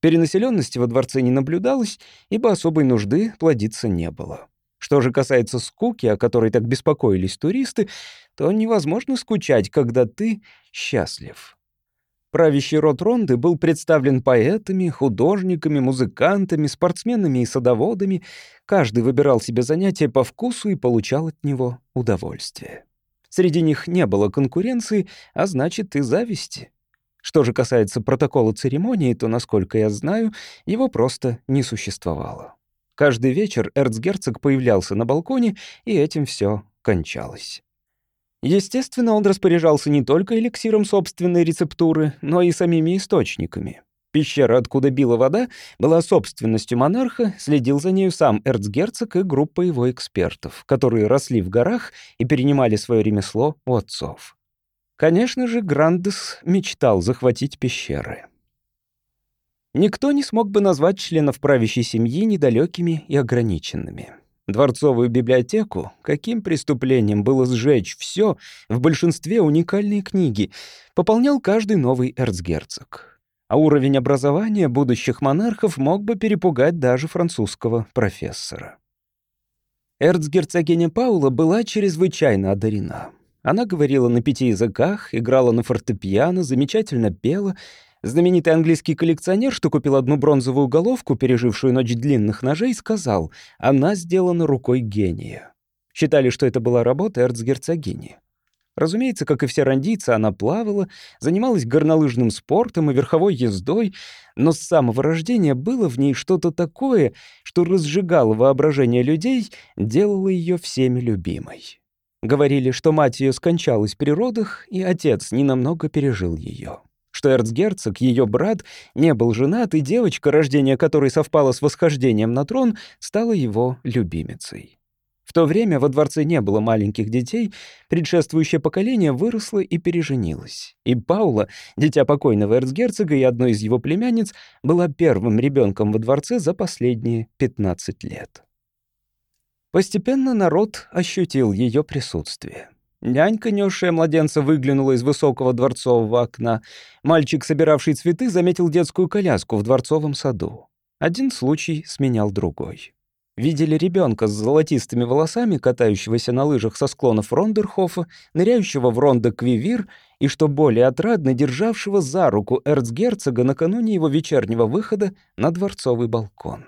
Перенаселенности во дворце не наблюдалось, ибо особой нужды плодиться не было. Что же касается скуки, о которой так беспокоились туристы, то невозможно скучать, когда ты счастлив. Правящий род Ронды был представлен поэтами, художниками, музыкантами, спортсменами и садоводами. Каждый выбирал себе занятие по вкусу и получал от него удовольствие. Среди них не было конкуренции, а значит и зависти. Что же касается протокола церемонии, то, насколько я знаю, его просто не существовало. Каждый вечер эрцгерцог появлялся на балконе, и этим все кончалось. Естественно, он распоряжался не только эликсиром собственной рецептуры, но и самими источниками. Пещера, откуда била вода, была собственностью монарха, следил за нею сам эрцгерцог и группа его экспертов, которые росли в горах и перенимали свое ремесло у отцов. Конечно же, Грандес мечтал захватить пещеры. Никто не смог бы назвать членов правящей семьи недалекими и ограниченными. Дворцовую библиотеку, каким преступлением было сжечь все, в большинстве уникальные книги, пополнял каждый новый эрцгерцог. А уровень образования будущих монархов мог бы перепугать даже французского профессора. Эрцгерцогиня Паула была чрезвычайно одарена. Она говорила на пяти языках, играла на фортепиано, замечательно пела — Знаменитый английский коллекционер, что купил одну бронзовую головку, пережившую ночь длинных ножей, сказал, она сделана рукой гения. Считали, что это была работа эрцгерцогини. Разумеется, как и все рандийцы, она плавала, занималась горнолыжным спортом и верховой ездой, но с самого рождения было в ней что-то такое, что разжигало воображение людей, делало ее всеми любимой. Говорили, что мать ее скончалась при родах, и отец ненамного пережил ее что эрцгерцог, ее брат, не был женат, и девочка, рождение которой совпало с восхождением на трон, стала его любимицей. В то время во дворце не было маленьких детей, предшествующее поколение выросло и переженилось. И Паула, дитя покойного эрцгерцога и одной из его племянниц, была первым ребенком во дворце за последние 15 лет. Постепенно народ ощутил ее присутствие. Нянька, несшая младенца, выглянула из высокого дворцового окна. Мальчик, собиравший цветы, заметил детскую коляску в дворцовом саду. Один случай сменял другой. Видели ребенка с золотистыми волосами, катающегося на лыжах со склонов Рондерхофа, ныряющего в рондо Квивир и, что более отрадно, державшего за руку эрцгерцога накануне его вечернего выхода на дворцовый балкон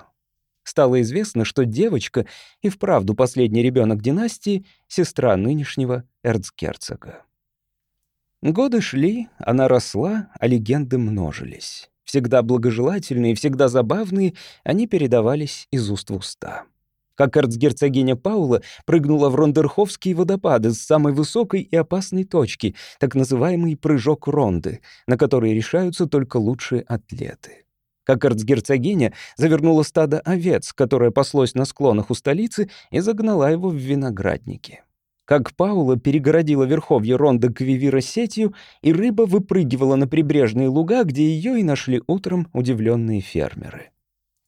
стало известно, что девочка и вправду последний ребенок династии, сестра нынешнего эрцгерцога. Годы шли, она росла, а легенды множились. Всегда благожелательные, всегда забавные, они передавались из уст в уста. Как эрцгерцогиня Паула прыгнула в Рондерховские водопады с самой высокой и опасной точки, так называемый прыжок Ронды, на который решаются только лучшие атлеты как эрцгерцогиня завернула стадо овец, которое паслось на склонах у столицы, и загнала его в виноградники. Как Паула перегородила верховье Ронда Квивира сетью, и рыба выпрыгивала на прибрежные луга, где ее и нашли утром удивленные фермеры.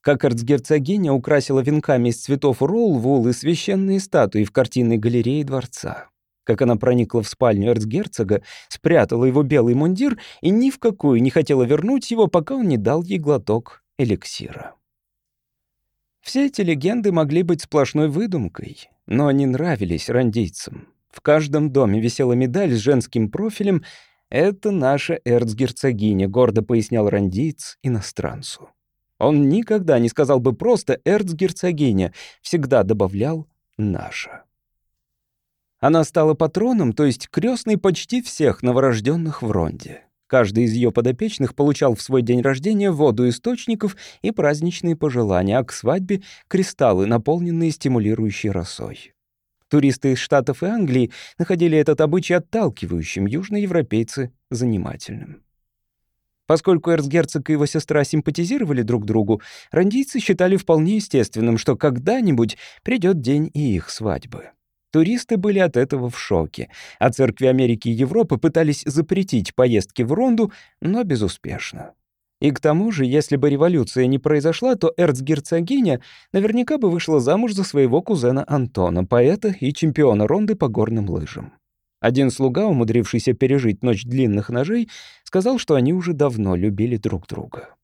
Как эрцгерцогиня украсила венками из цветов ролл-вул и священные статуи в картинной галерее дворца как она проникла в спальню эрцгерцога, спрятала его белый мундир и ни в какую не хотела вернуть его, пока он не дал ей глоток эликсира. Все эти легенды могли быть сплошной выдумкой, но они нравились рандийцам. В каждом доме висела медаль с женским профилем «Это наша эрцгерцогиня», — гордо пояснял рандиец иностранцу. Он никогда не сказал бы просто «эрцгерцогиня», всегда добавлял «наша». Она стала патроном, то есть крестной почти всех новорожденных в Ронде. Каждый из ее подопечных получал в свой день рождения воду источников и праздничные пожелания, а к свадьбе — кристаллы, наполненные стимулирующей росой. Туристы из Штатов и Англии находили этот обычай отталкивающим, южноевропейцы — занимательным. Поскольку эрцгерцог и его сестра симпатизировали друг другу, рандийцы считали вполне естественным, что когда-нибудь придет день и их свадьбы. Туристы были от этого в шоке, а церкви Америки и Европы пытались запретить поездки в Ронду, но безуспешно. И к тому же, если бы революция не произошла, то эрцгерцогиня наверняка бы вышла замуж за своего кузена Антона, поэта и чемпиона Ронды по горным лыжам. Один слуга, умудрившийся пережить ночь длинных ножей, сказал, что они уже давно любили друг друга.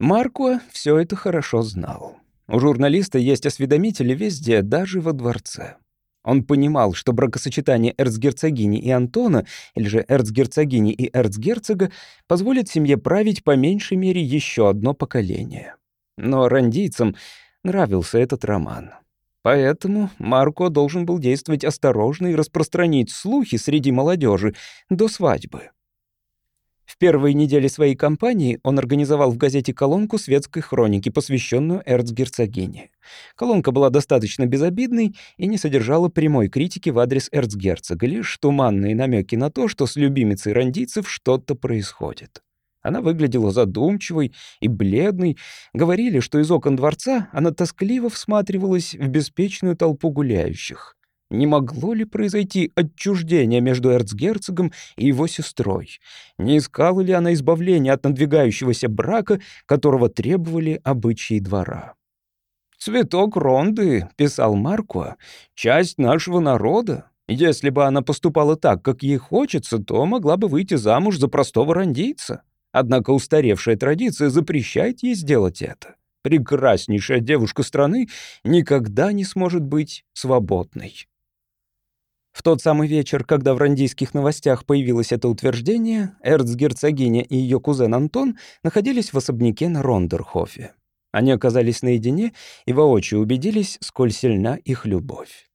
Марко все это хорошо знал. У журналиста есть осведомители везде, даже во дворце. Он понимал, что бракосочетание эрцгерцогини и Антона, или же эрцгерцогини и эрцгерцога, позволит семье править по меньшей мере еще одно поколение. Но рандийцам нравился этот роман. Поэтому Марко должен был действовать осторожно и распространить слухи среди молодежи до свадьбы. В первые недели своей кампании он организовал в газете колонку светской хроники, посвященную эрцгерцогине. Колонка была достаточно безобидной и не содержала прямой критики в адрес эрцгерцога, лишь туманные намеки на то, что с любимицей рандийцев что-то происходит. Она выглядела задумчивой и бледной. Говорили, что из окон дворца она тоскливо всматривалась в беспечную толпу гуляющих. Не могло ли произойти отчуждение между эрцгерцогом и его сестрой? Не искала ли она избавления от надвигающегося брака, которого требовали обычаи двора? «Цветок Ронды», — писал Марко, — «часть нашего народа. Если бы она поступала так, как ей хочется, то могла бы выйти замуж за простого рандийца. Однако устаревшая традиция запрещает ей сделать это. Прекраснейшая девушка страны никогда не сможет быть свободной». В тот самый вечер, когда в рандийских новостях появилось это утверждение, эрцгерцогиня и ее кузен Антон находились в особняке на Рондерхофе. Они оказались наедине и воочию убедились, сколь сильна их любовь.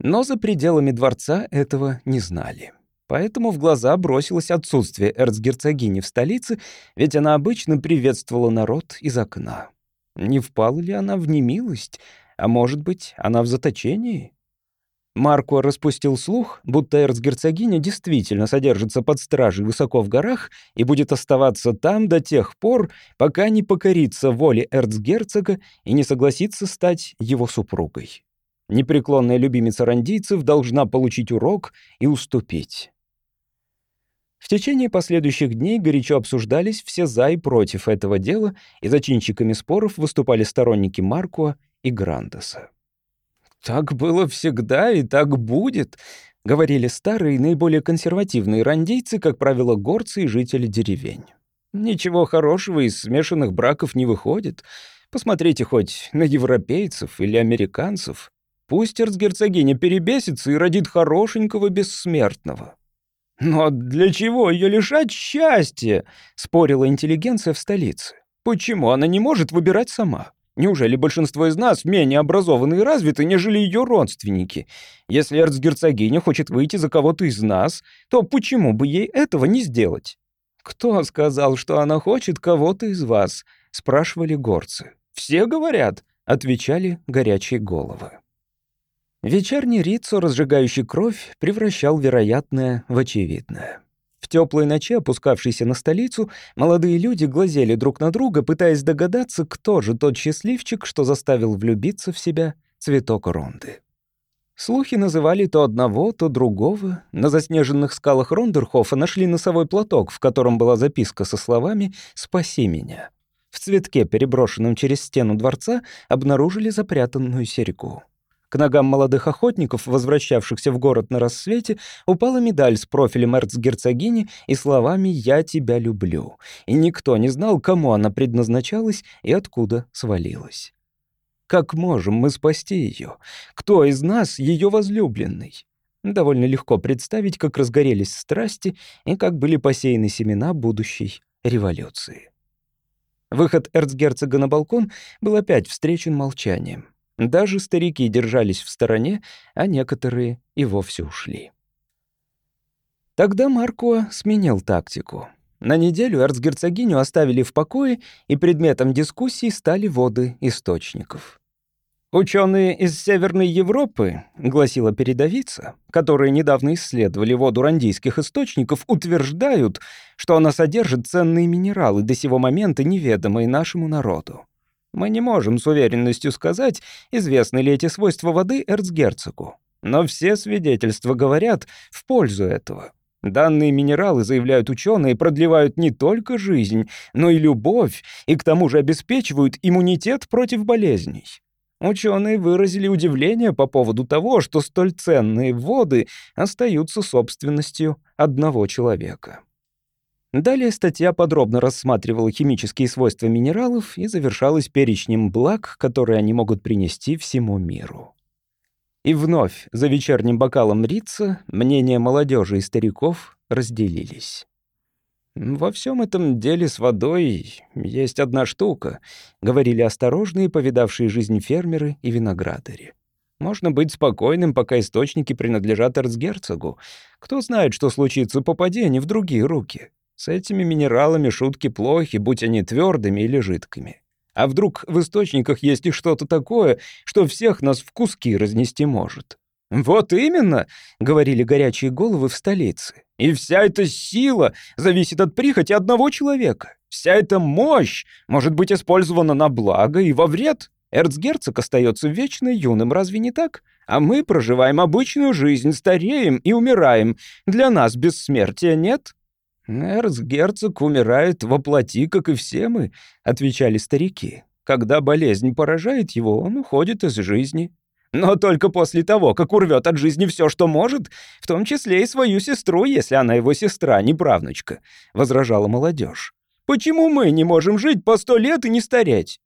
Но за пределами дворца этого не знали. Поэтому в глаза бросилось отсутствие эрцгерцогини в столице, ведь она обычно приветствовала народ из окна. Не впала ли она в немилость? А может быть, она в заточении? Марко распустил слух, будто эрцгерцогиня действительно содержится под стражей высоко в горах и будет оставаться там до тех пор, пока не покорится воле эрцгерцога и не согласится стать его супругой. Непреклонная любимица рандийцев должна получить урок и уступить. В течение последующих дней горячо обсуждались все за и против этого дела, и зачинщиками споров выступали сторонники Маркуа и Грандеса. «Так было всегда и так будет», — говорили старые, наиболее консервативные рандейцы, как правило, горцы и жители деревень. «Ничего хорошего из смешанных браков не выходит. Посмотрите хоть на европейцев или американцев. Пусть эрцгерцогиня перебесится и родит хорошенького бессмертного». «Но для чего ее лишать счастья?» — спорила интеллигенция в столице. «Почему она не может выбирать сама?» Неужели большинство из нас менее образованы и развиты, нежели ее родственники? Если эрцгерцогиня хочет выйти за кого-то из нас, то почему бы ей этого не сделать? «Кто сказал, что она хочет кого-то из вас?» — спрашивали горцы. «Все говорят», — отвечали горячие головы. Вечерний рицо, разжигающий кровь, превращал вероятное в очевидное. В теплой ночи, опускавшейся на столицу, молодые люди глазели друг на друга, пытаясь догадаться, кто же тот счастливчик, что заставил влюбиться в себя цветок Ронды. Слухи называли то одного, то другого. На заснеженных скалах Рондерхофа нашли носовой платок, в котором была записка со словами «Спаси меня». В цветке, переброшенном через стену дворца, обнаружили запрятанную серьгу. К ногам молодых охотников, возвращавшихся в город на рассвете, упала медаль с профилем эрцгерцогини и словами «Я тебя люблю». И никто не знал, кому она предназначалась и откуда свалилась. Как можем мы спасти ее? Кто из нас ее возлюбленный? Довольно легко представить, как разгорелись страсти и как были посеяны семена будущей революции. Выход эрцгерцога на балкон был опять встречен молчанием. Даже старики держались в стороне, а некоторые и вовсе ушли. Тогда Марко сменил тактику. На неделю эрцгерцогиню оставили в покое, и предметом дискуссий стали воды источников. «Ученые из Северной Европы», — гласила передовица, которые недавно исследовали воду рандийских источников, утверждают, что она содержит ценные минералы, до сего момента неведомые нашему народу. Мы не можем с уверенностью сказать, известны ли эти свойства воды эрцгерцогу. Но все свидетельства говорят в пользу этого. Данные минералы, заявляют ученые, продлевают не только жизнь, но и любовь, и к тому же обеспечивают иммунитет против болезней. Ученые выразили удивление по поводу того, что столь ценные воды остаются собственностью одного человека. Далее статья подробно рассматривала химические свойства минералов и завершалась перечнем благ, которые они могут принести всему миру. И вновь за вечерним бокалом Рица мнения молодежи и стариков разделились. «Во всем этом деле с водой есть одна штука», — говорили осторожные, повидавшие жизнь фермеры и виноградари. «Можно быть спокойным, пока источники принадлежат эрцгерцогу. Кто знает, что случится по падению в другие руки. С этими минералами шутки плохи, будь они твердыми или жидкими. А вдруг в источниках есть и что-то такое, что всех нас в куски разнести может? «Вот именно», — говорили горячие головы в столице. «И вся эта сила зависит от прихоти одного человека. Вся эта мощь может быть использована на благо и во вред. Эрцгерцог остается вечно юным, разве не так? А мы проживаем обычную жизнь, стареем и умираем. Для нас бессмертия нет». «Эрцгерцог умирает во плоти, как и все мы», — отвечали старики. «Когда болезнь поражает его, он уходит из жизни. Но только после того, как урвет от жизни все, что может, в том числе и свою сестру, если она его сестра, не правнучка», — возражала молодежь. «Почему мы не можем жить по сто лет и не стареть?»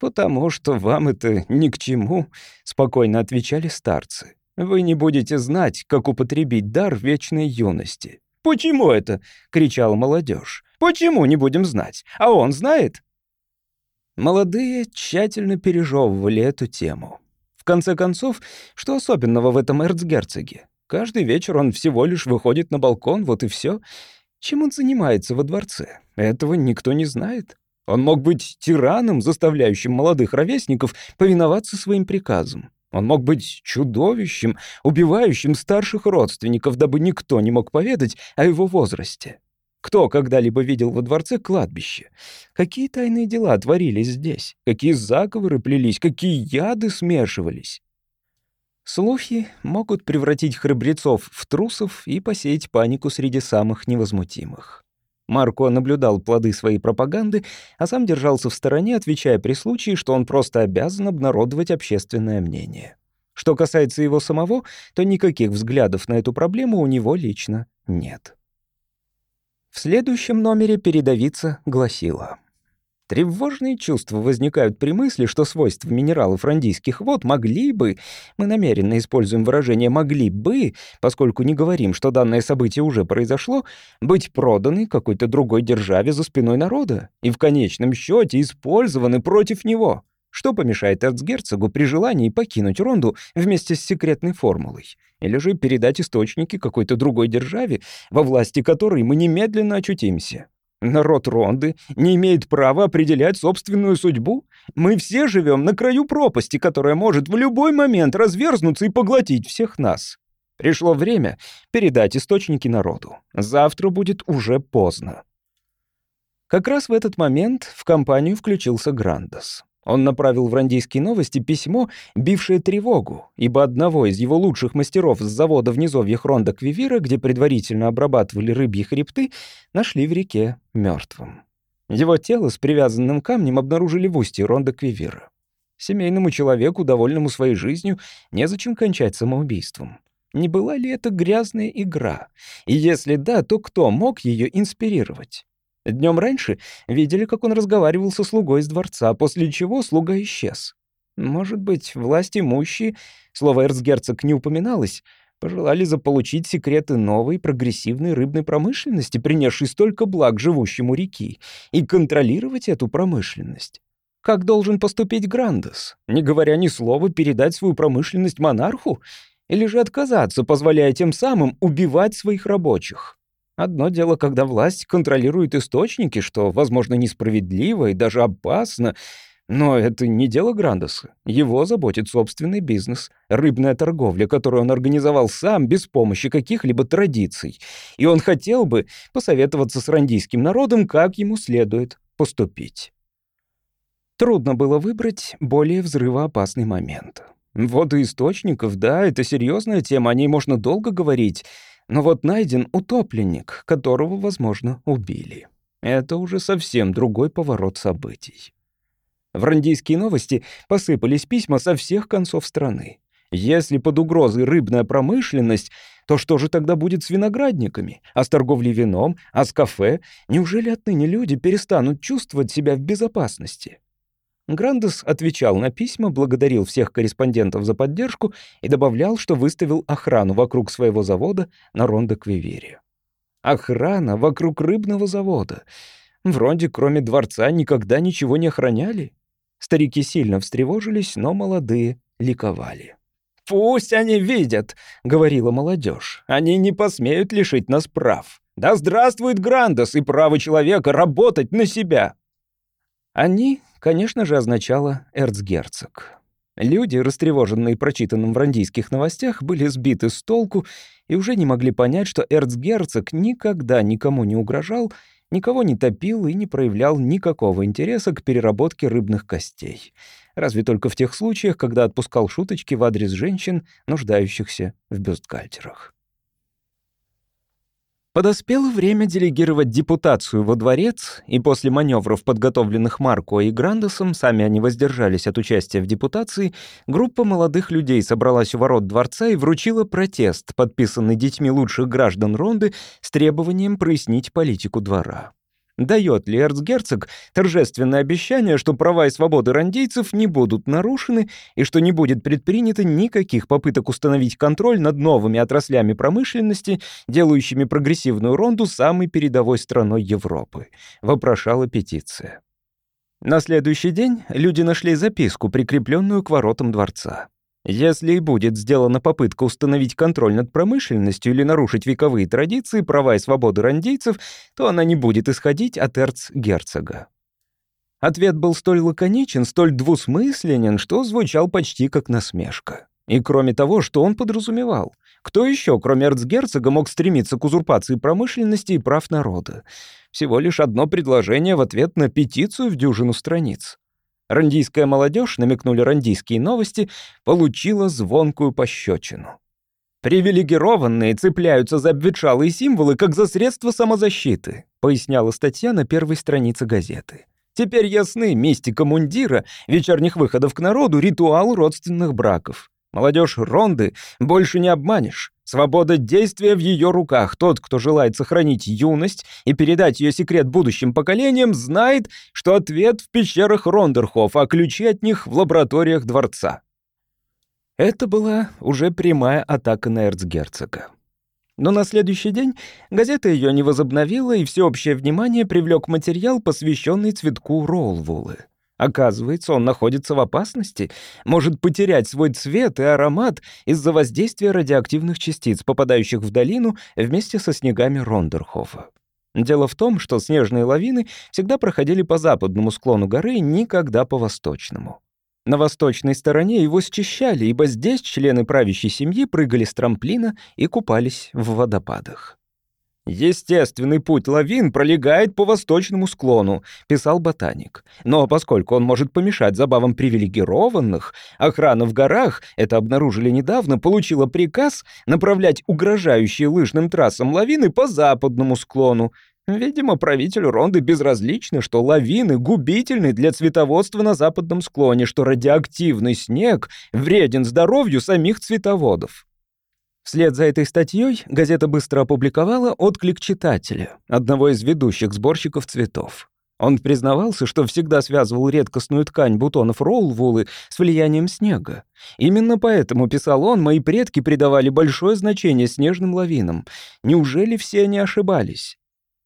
«Потому что вам это ни к чему», — спокойно отвечали старцы. «Вы не будете знать, как употребить дар вечной юности». «Почему это?» — кричала молодежь. «Почему не будем знать? А он знает?» Молодые тщательно пережевывали эту тему. В конце концов, что особенного в этом эрцгерцоге? Каждый вечер он всего лишь выходит на балкон, вот и все. Чем он занимается во дворце? Этого никто не знает. Он мог быть тираном, заставляющим молодых ровесников повиноваться своим приказам. Он мог быть чудовищем, убивающим старших родственников, дабы никто не мог поведать о его возрасте. Кто когда-либо видел во дворце кладбище? Какие тайные дела творились здесь? Какие заговоры плелись? Какие яды смешивались? Слухи могут превратить храбрецов в трусов и посеять панику среди самых невозмутимых. Марко наблюдал плоды своей пропаганды, а сам держался в стороне, отвечая при случае, что он просто обязан обнародовать общественное мнение. Что касается его самого, то никаких взглядов на эту проблему у него лично нет. В следующем номере передовица гласила. Тревожные чувства возникают при мысли, что свойства минералов рандийских вод могли бы, мы намеренно используем выражение «могли бы», поскольку не говорим, что данное событие уже произошло, быть проданы какой-то другой державе за спиной народа и в конечном счете использованы против него. Что помешает эрцгерцогу при желании покинуть Ронду вместе с секретной формулой? Или же передать источники какой-то другой державе, во власти которой мы немедленно очутимся? Народ Ронды не имеет права определять собственную судьбу? Мы все живем на краю пропасти, которая может в любой момент разверзнуться и поглотить всех нас. Пришло время передать источники народу. Завтра будет уже поздно. Как раз в этот момент в компанию включился Грандос. Он направил в Рандийские новости письмо, бившее тревогу, ибо одного из его лучших мастеров с завода в низовьях Квивира, где предварительно обрабатывали рыбьи хребты, нашли в реке мертвым. Его тело с привязанным камнем обнаружили в устье Ронда Квивира. Семейному человеку, довольному своей жизнью, незачем кончать самоубийством. Не была ли это грязная игра? И если да, то кто мог ее инспирировать? Днем раньше видели, как он разговаривал со слугой из дворца, после чего слуга исчез. Может быть, власть имущие, слово эрцгерцог не упоминалось, пожелали заполучить секреты новой прогрессивной рыбной промышленности, принесшей столько благ живущему реки, и контролировать эту промышленность. Как должен поступить Грандес? Не говоря ни слова, передать свою промышленность монарху? Или же отказаться, позволяя тем самым убивать своих рабочих? Одно дело, когда власть контролирует источники, что, возможно, несправедливо и даже опасно, но это не дело Грандоса. Его заботит собственный бизнес, рыбная торговля, которую он организовал сам без помощи каких-либо традиций. И он хотел бы посоветоваться с рандийским народом, как ему следует поступить. Трудно было выбрать более взрывоопасный момент. Водоисточников, да, это серьезная тема, о ней можно долго говорить. Но вот найден утопленник, которого, возможно, убили. Это уже совсем другой поворот событий. В рандийские новости посыпались письма со всех концов страны. Если под угрозой рыбная промышленность, то что же тогда будет с виноградниками, а с торговлей вином, а с кафе? Неужели отныне люди перестанут чувствовать себя в безопасности? Грандес отвечал на письма, благодарил всех корреспондентов за поддержку и добавлял, что выставил охрану вокруг своего завода на Рондо-Квивере. Охрана вокруг рыбного завода. Вроде кроме дворца никогда ничего не охраняли. Старики сильно встревожились, но молодые ликовали. «Пусть они видят», — говорила молодежь. «Они не посмеют лишить нас прав. Да здравствует Грандос и право человека работать на себя!» Они, конечно же, означало «эрцгерцог». Люди, растревоженные прочитанным в рандийских новостях, были сбиты с толку и уже не могли понять, что эрцгерцог никогда никому не угрожал, никого не топил и не проявлял никакого интереса к переработке рыбных костей. Разве только в тех случаях, когда отпускал шуточки в адрес женщин, нуждающихся в бюстгальтерах. Подоспело время делегировать депутацию во дворец, и после маневров, подготовленных Марко и Грандосом, сами они воздержались от участия в депутации, группа молодых людей собралась у ворот дворца и вручила протест, подписанный детьми лучших граждан Ронды, с требованием прояснить политику двора. Дает ли эрцгерцог торжественное обещание, что права и свободы рандейцев не будут нарушены и что не будет предпринято никаких попыток установить контроль над новыми отраслями промышленности, делающими прогрессивную Ронду самой передовой страной Европы, вопрошала петиция. На следующий день люди нашли записку, прикрепленную к воротам дворца. Если и будет сделана попытка установить контроль над промышленностью или нарушить вековые традиции, права и свободы рандейцев, то она не будет исходить от эрцгерцога. Ответ был столь лаконичен, столь двусмысленен, что звучал почти как насмешка. И кроме того, что он подразумевал? Кто еще, кроме эрцгерцога, мог стремиться к узурпации промышленности и прав народа? Всего лишь одно предложение в ответ на петицию в дюжину страниц. Рандийская молодежь, намекнули рандийские новости, получила звонкую пощечину. «Привилегированные цепляются за обветшалые символы, как за средство самозащиты», поясняла статья на первой странице газеты. «Теперь ясны мистика мундира, вечерних выходов к народу, ритуал родственных браков. Молодежь Ронды больше не обманешь. Свобода действия в ее руках. Тот, кто желает сохранить юность и передать ее секрет будущим поколениям, знает, что ответ в пещерах Рондерхоф, а ключи от них в лабораториях дворца. Это была уже прямая атака на эрцгерцога. Но на следующий день газета ее не возобновила, и всеобщее внимание привлек материал, посвященный цветку Роулвулы. Оказывается, он находится в опасности, может потерять свой цвет и аромат из-за воздействия радиоактивных частиц, попадающих в долину вместе со снегами Рондерхофа. Дело в том, что снежные лавины всегда проходили по западному склону горы, никогда по восточному. На восточной стороне его счищали, ибо здесь члены правящей семьи прыгали с трамплина и купались в водопадах. «Естественный путь лавин пролегает по восточному склону», — писал ботаник. «Но поскольку он может помешать забавам привилегированных, охрана в горах, это обнаружили недавно, получила приказ направлять угрожающие лыжным трассам лавины по западному склону. Видимо, правителю Ронды безразлично, что лавины губительны для цветоводства на западном склоне, что радиоактивный снег вреден здоровью самих цветоводов». Вслед за этой статьей газета быстро опубликовала отклик читателя, одного из ведущих сборщиков цветов. Он признавался, что всегда связывал редкостную ткань бутонов роулвулы с влиянием снега. Именно поэтому, писал он, мои предки придавали большое значение снежным лавинам. Неужели все они ошибались?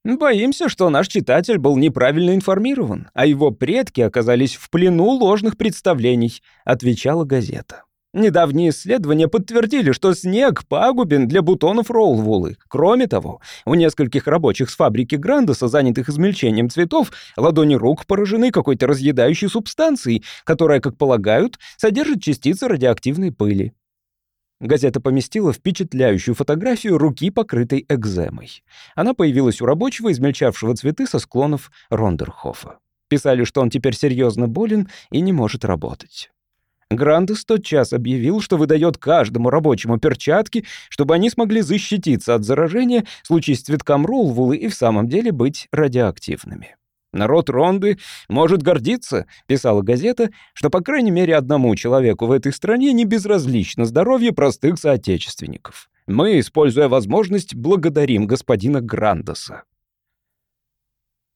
Боимся, что наш читатель был неправильно информирован, а его предки оказались в плену ложных представлений, отвечала газета. Недавние исследования подтвердили, что снег пагубен для бутонов роулвулы. Кроме того, у нескольких рабочих с фабрики Грандеса, занятых измельчением цветов, ладони рук поражены какой-то разъедающей субстанцией, которая, как полагают, содержит частицы радиоактивной пыли. Газета поместила впечатляющую фотографию руки, покрытой экземой. Она появилась у рабочего, измельчавшего цветы со склонов Рондерхофа. Писали, что он теперь серьезно болен и не может работать. Грандес тотчас объявил, что выдает каждому рабочему перчатки, чтобы они смогли защититься от заражения, случись цветкам Ролвулы и в самом деле быть радиоактивными. «Народ Ронды может гордиться», — писала газета, «что, по крайней мере, одному человеку в этой стране не безразлично здоровье простых соотечественников. Мы, используя возможность, благодарим господина Грандоса».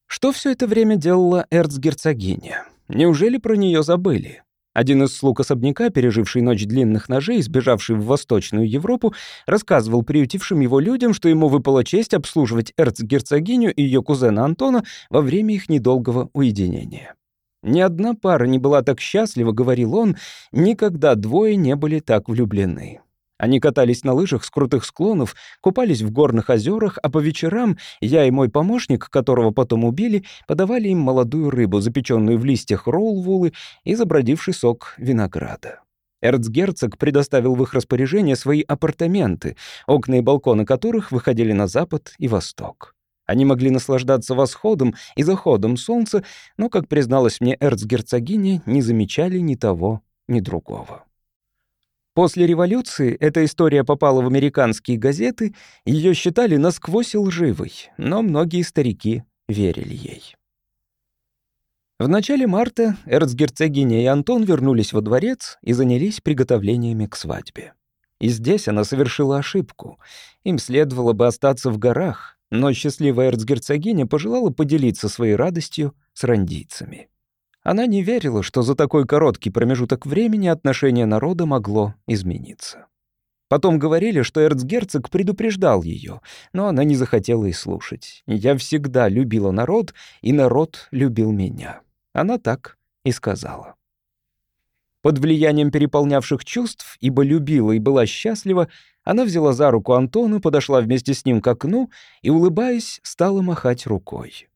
Что все это время делала эрцгерцогиня? Неужели про нее забыли? Один из слуг особняка, переживший ночь длинных ножей, сбежавший в Восточную Европу, рассказывал приютившим его людям, что ему выпала честь обслуживать эрцгерцогиню и ее кузена Антона во время их недолгого уединения. «Ни одна пара не была так счастлива», — говорил он, — «никогда двое не были так влюблены». Они катались на лыжах с крутых склонов, купались в горных озерах, а по вечерам я и мой помощник, которого потом убили, подавали им молодую рыбу, запеченную в листьях роулвулы и забродивший сок винограда. Эрцгерцог предоставил в их распоряжение свои апартаменты, окна и балконы которых выходили на запад и восток. Они могли наслаждаться восходом и заходом солнца, но, как призналась мне эрцгерцогиня, не замечали ни того, ни другого. После революции эта история попала в американские газеты, ее считали насквозь лживой, но многие старики верили ей. В начале марта эрцгерцогиня и Антон вернулись во дворец и занялись приготовлениями к свадьбе. И здесь она совершила ошибку. Им следовало бы остаться в горах, но счастливая эрцгерцогиня пожелала поделиться своей радостью с рандийцами. Она не верила, что за такой короткий промежуток времени отношение народа могло измениться. Потом говорили, что эрцгерцог предупреждал ее, но она не захотела и слушать. «Я всегда любила народ, и народ любил меня». Она так и сказала. Под влиянием переполнявших чувств, ибо любила и была счастлива, она взяла за руку Антона, подошла вместе с ним к окну и, улыбаясь, стала махать рукой.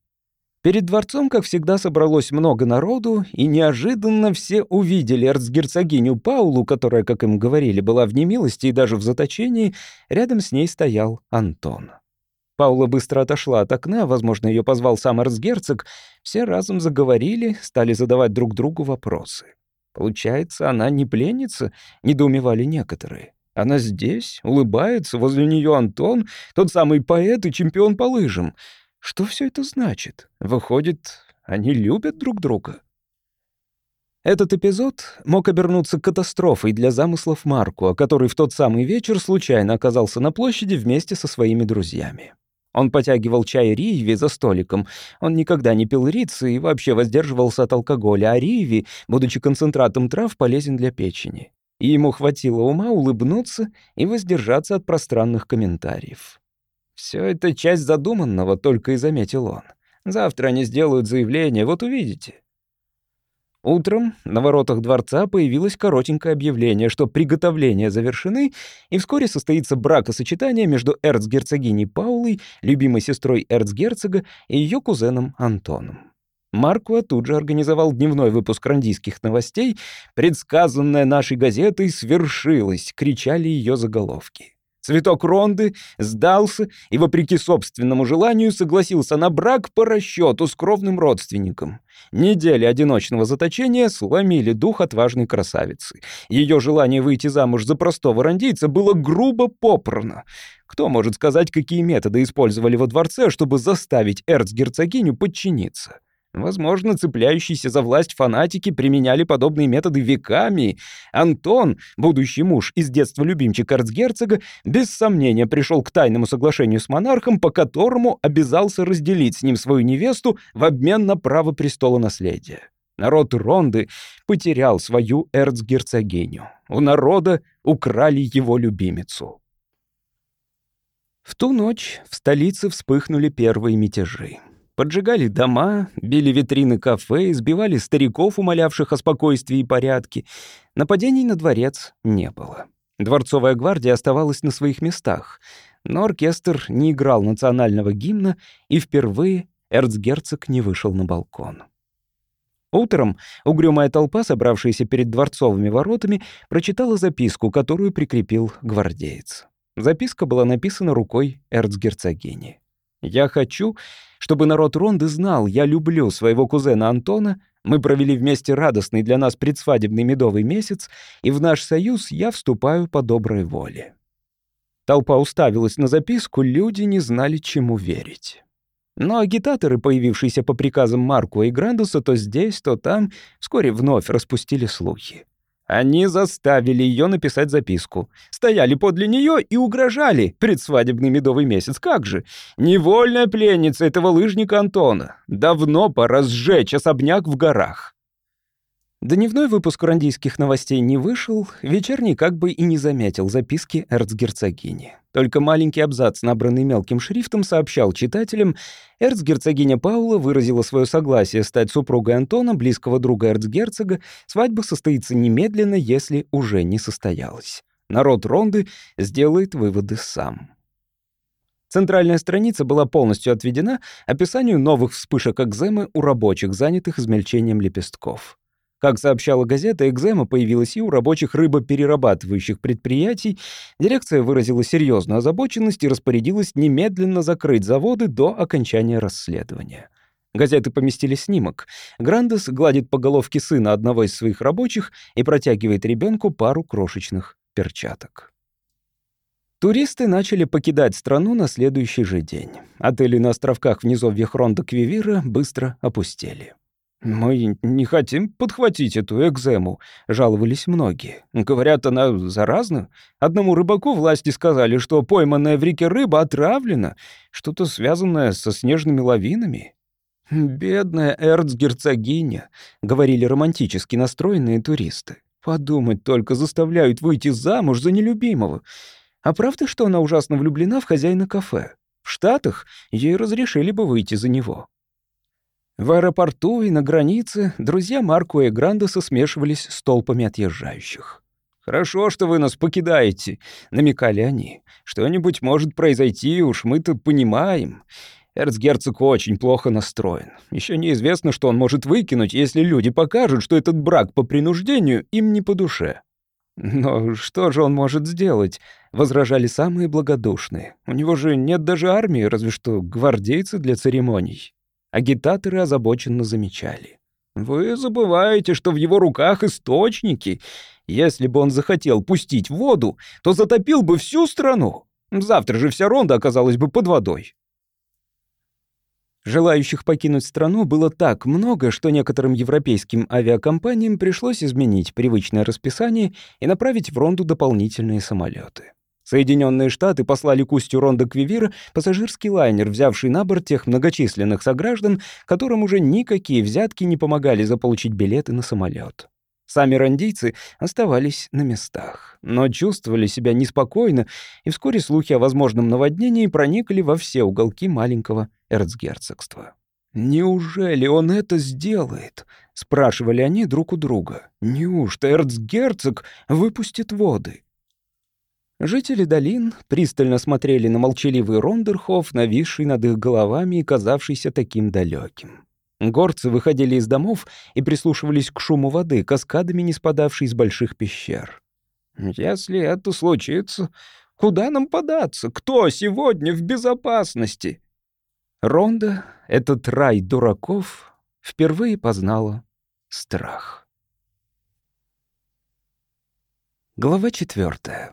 Перед дворцом, как всегда, собралось много народу, и неожиданно все увидели эрцгерцогиню Паулу, которая, как им говорили, была в немилости и даже в заточении, рядом с ней стоял Антон. Паула быстро отошла от окна, возможно, ее позвал сам эрцгерцог. Все разом заговорили, стали задавать друг другу вопросы. Получается, она не пленница, недоумевали некоторые. Она здесь, улыбается, возле нее Антон, тот самый поэт и чемпион по лыжам — что все это значит? Выходит, они любят друг друга? Этот эпизод мог обернуться катастрофой для замыслов Марку, который в тот самый вечер случайно оказался на площади вместе со своими друзьями. Он потягивал чай Риеви за столиком. Он никогда не пил рицы и вообще воздерживался от алкоголя, а Риеви, будучи концентратом трав, полезен для печени. И ему хватило ума улыбнуться и воздержаться от пространных комментариев. Все это часть задуманного, только и заметил он. Завтра они сделают заявление, вот увидите. Утром на воротах дворца появилось коротенькое объявление, что приготовления завершены, и вскоре состоится бракосочетание между эрцгерцогиней Паулой, любимой сестрой эрцгерцога, и ее кузеном Антоном. Маркуа тут же организовал дневной выпуск рандийских новостей. «Предсказанное нашей газетой свершилось!» — кричали ее заголовки. Цветок Ронды сдался и, вопреки собственному желанию, согласился на брак по расчету с кровным родственником. Недели одиночного заточения сломили дух отважной красавицы. Ее желание выйти замуж за простого рандийца было грубо попрано. Кто может сказать, какие методы использовали во дворце, чтобы заставить эрцгерцогиню подчиниться? Возможно, цепляющиеся за власть фанатики применяли подобные методы веками. Антон, будущий муж из детства любимчик эрцгерцога, без сомнения пришел к тайному соглашению с монархом, по которому обязался разделить с ним свою невесту в обмен на право престола наследия. Народ Ронды потерял свою эрцгерцогиню. У народа украли его любимицу. В ту ночь в столице вспыхнули первые мятежи. Поджигали дома, били витрины кафе, избивали стариков, умолявших о спокойствии и порядке. Нападений на дворец не было. Дворцовая гвардия оставалась на своих местах, но оркестр не играл национального гимна, и впервые эрцгерцог не вышел на балкон. Утром угрюмая толпа, собравшаяся перед дворцовыми воротами, прочитала записку, которую прикрепил гвардеец. Записка была написана рукой эрцгерцогини. Я хочу, чтобы народ Ронды знал, я люблю своего кузена Антона, мы провели вместе радостный для нас предсвадебный медовый месяц, и в наш союз я вступаю по доброй воле». Толпа уставилась на записку, люди не знали, чему верить. Но агитаторы, появившиеся по приказам Марку и Грандуса, то здесь, то там, вскоре вновь распустили слухи. Они заставили ее написать записку. Стояли подле нее и угрожали. Предсвадебный медовый месяц, как же? Невольная пленница этого лыжника Антона. Давно пора сжечь особняк в горах. Дневной выпуск рандийских новостей не вышел, вечерний как бы и не заметил записки эрцгерцогини. Только маленький абзац, набранный мелким шрифтом, сообщал читателям, эрцгерцогиня Паула выразила свое согласие стать супругой Антона, близкого друга эрцгерцога, свадьба состоится немедленно, если уже не состоялась. Народ Ронды сделает выводы сам. Центральная страница была полностью отведена описанию новых вспышек экземы у рабочих, занятых измельчением лепестков. Как сообщала газета, экзема появилась и у рабочих рыбоперерабатывающих предприятий. Дирекция выразила серьезную озабоченность и распорядилась немедленно закрыть заводы до окончания расследования. Газеты поместили снимок. Грандес гладит по головке сына одного из своих рабочих и протягивает ребенку пару крошечных перчаток. Туристы начали покидать страну на следующий же день. Отели на островках в низовьях Ронда-Квивира быстро опустели. «Мы не хотим подхватить эту экзему», — жаловались многие. «Говорят, она заразна. Одному рыбаку власти сказали, что пойманная в реке рыба отравлена, что-то связанное со снежными лавинами». «Бедная эрцгерцогиня», — говорили романтически настроенные туристы. «Подумать только, заставляют выйти замуж за нелюбимого. А правда, что она ужасно влюблена в хозяина кафе? В Штатах ей разрешили бы выйти за него». В аэропорту и на границе друзья Марко и Грандеса смешивались с толпами отъезжающих. «Хорошо, что вы нас покидаете», — намекали они. «Что-нибудь может произойти, уж мы-то понимаем. Эрцгерцог очень плохо настроен. Еще неизвестно, что он может выкинуть, если люди покажут, что этот брак по принуждению им не по душе». «Но что же он может сделать?» — возражали самые благодушные. «У него же нет даже армии, разве что гвардейцы для церемоний». Агитаторы озабоченно замечали. «Вы забываете, что в его руках источники. Если бы он захотел пустить воду, то затопил бы всю страну. Завтра же вся ронда оказалась бы под водой». Желающих покинуть страну было так много, что некоторым европейским авиакомпаниям пришлось изменить привычное расписание и направить в Ронду дополнительные самолеты. Соединенные Штаты послали к устью Ронда Квивира пассажирский лайнер, взявший на борт тех многочисленных сограждан, которым уже никакие взятки не помогали заполучить билеты на самолет. Сами рандийцы оставались на местах, но чувствовали себя неспокойно, и вскоре слухи о возможном наводнении проникли во все уголки маленького эрцгерцогства. «Неужели он это сделает?» — спрашивали они друг у друга. «Неужто эрцгерцог выпустит воды?» Жители долин пристально смотрели на молчаливый Рондерхоф, нависший над их головами и казавшийся таким далеким. Горцы выходили из домов и прислушивались к шуму воды, каскадами не спадавшей из больших пещер. «Если это случится, куда нам податься? Кто сегодня в безопасности?» Ронда, этот рай дураков, впервые познала страх. Глава четвертая.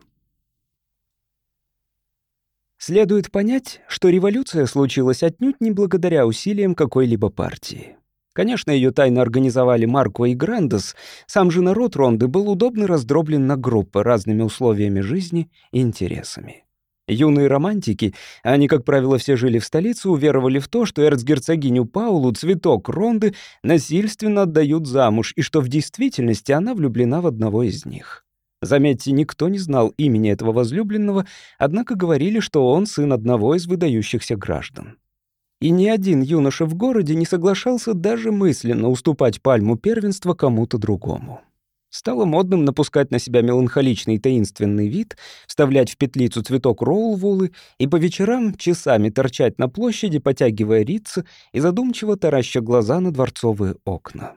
Следует понять, что революция случилась отнюдь не благодаря усилиям какой-либо партии. Конечно, ее тайно организовали Марко и Грандес, сам же народ Ронды был удобно раздроблен на группы разными условиями жизни и интересами. Юные романтики, они, как правило, все жили в столице, уверовали в то, что эрцгерцогиню Паулу цветок Ронды насильственно отдают замуж, и что в действительности она влюблена в одного из них. Заметьте, никто не знал имени этого возлюбленного, однако говорили, что он сын одного из выдающихся граждан. И ни один юноша в городе не соглашался даже мысленно уступать пальму первенства кому-то другому. Стало модным напускать на себя меланхоличный таинственный вид, вставлять в петлицу цветок роулвулы и по вечерам часами торчать на площади, потягивая рицы и задумчиво тараща глаза на дворцовые окна.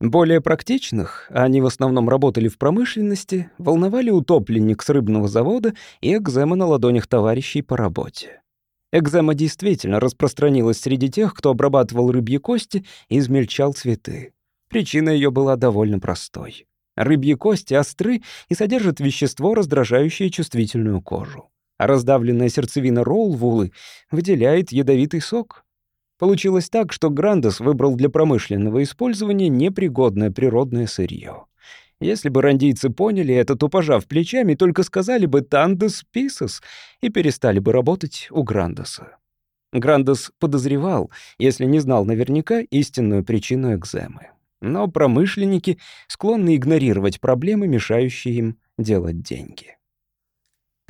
Более практичных, а они в основном работали в промышленности, волновали утопленник с рыбного завода и экзема на ладонях товарищей по работе. Экзема действительно распространилась среди тех, кто обрабатывал рыбьи кости и измельчал цветы. Причина ее была довольно простой. Рыбьи кости остры и содержат вещество, раздражающее чувствительную кожу. А раздавленная сердцевина роулвулы выделяет ядовитый сок. Получилось так, что Грандес выбрал для промышленного использования непригодное природное сырье. Если бы рандийцы поняли это, то, пожав плечами, только сказали бы «тандес писос» и перестали бы работать у Грандеса. Грандес подозревал, если не знал наверняка, истинную причину экземы. Но промышленники склонны игнорировать проблемы, мешающие им делать деньги.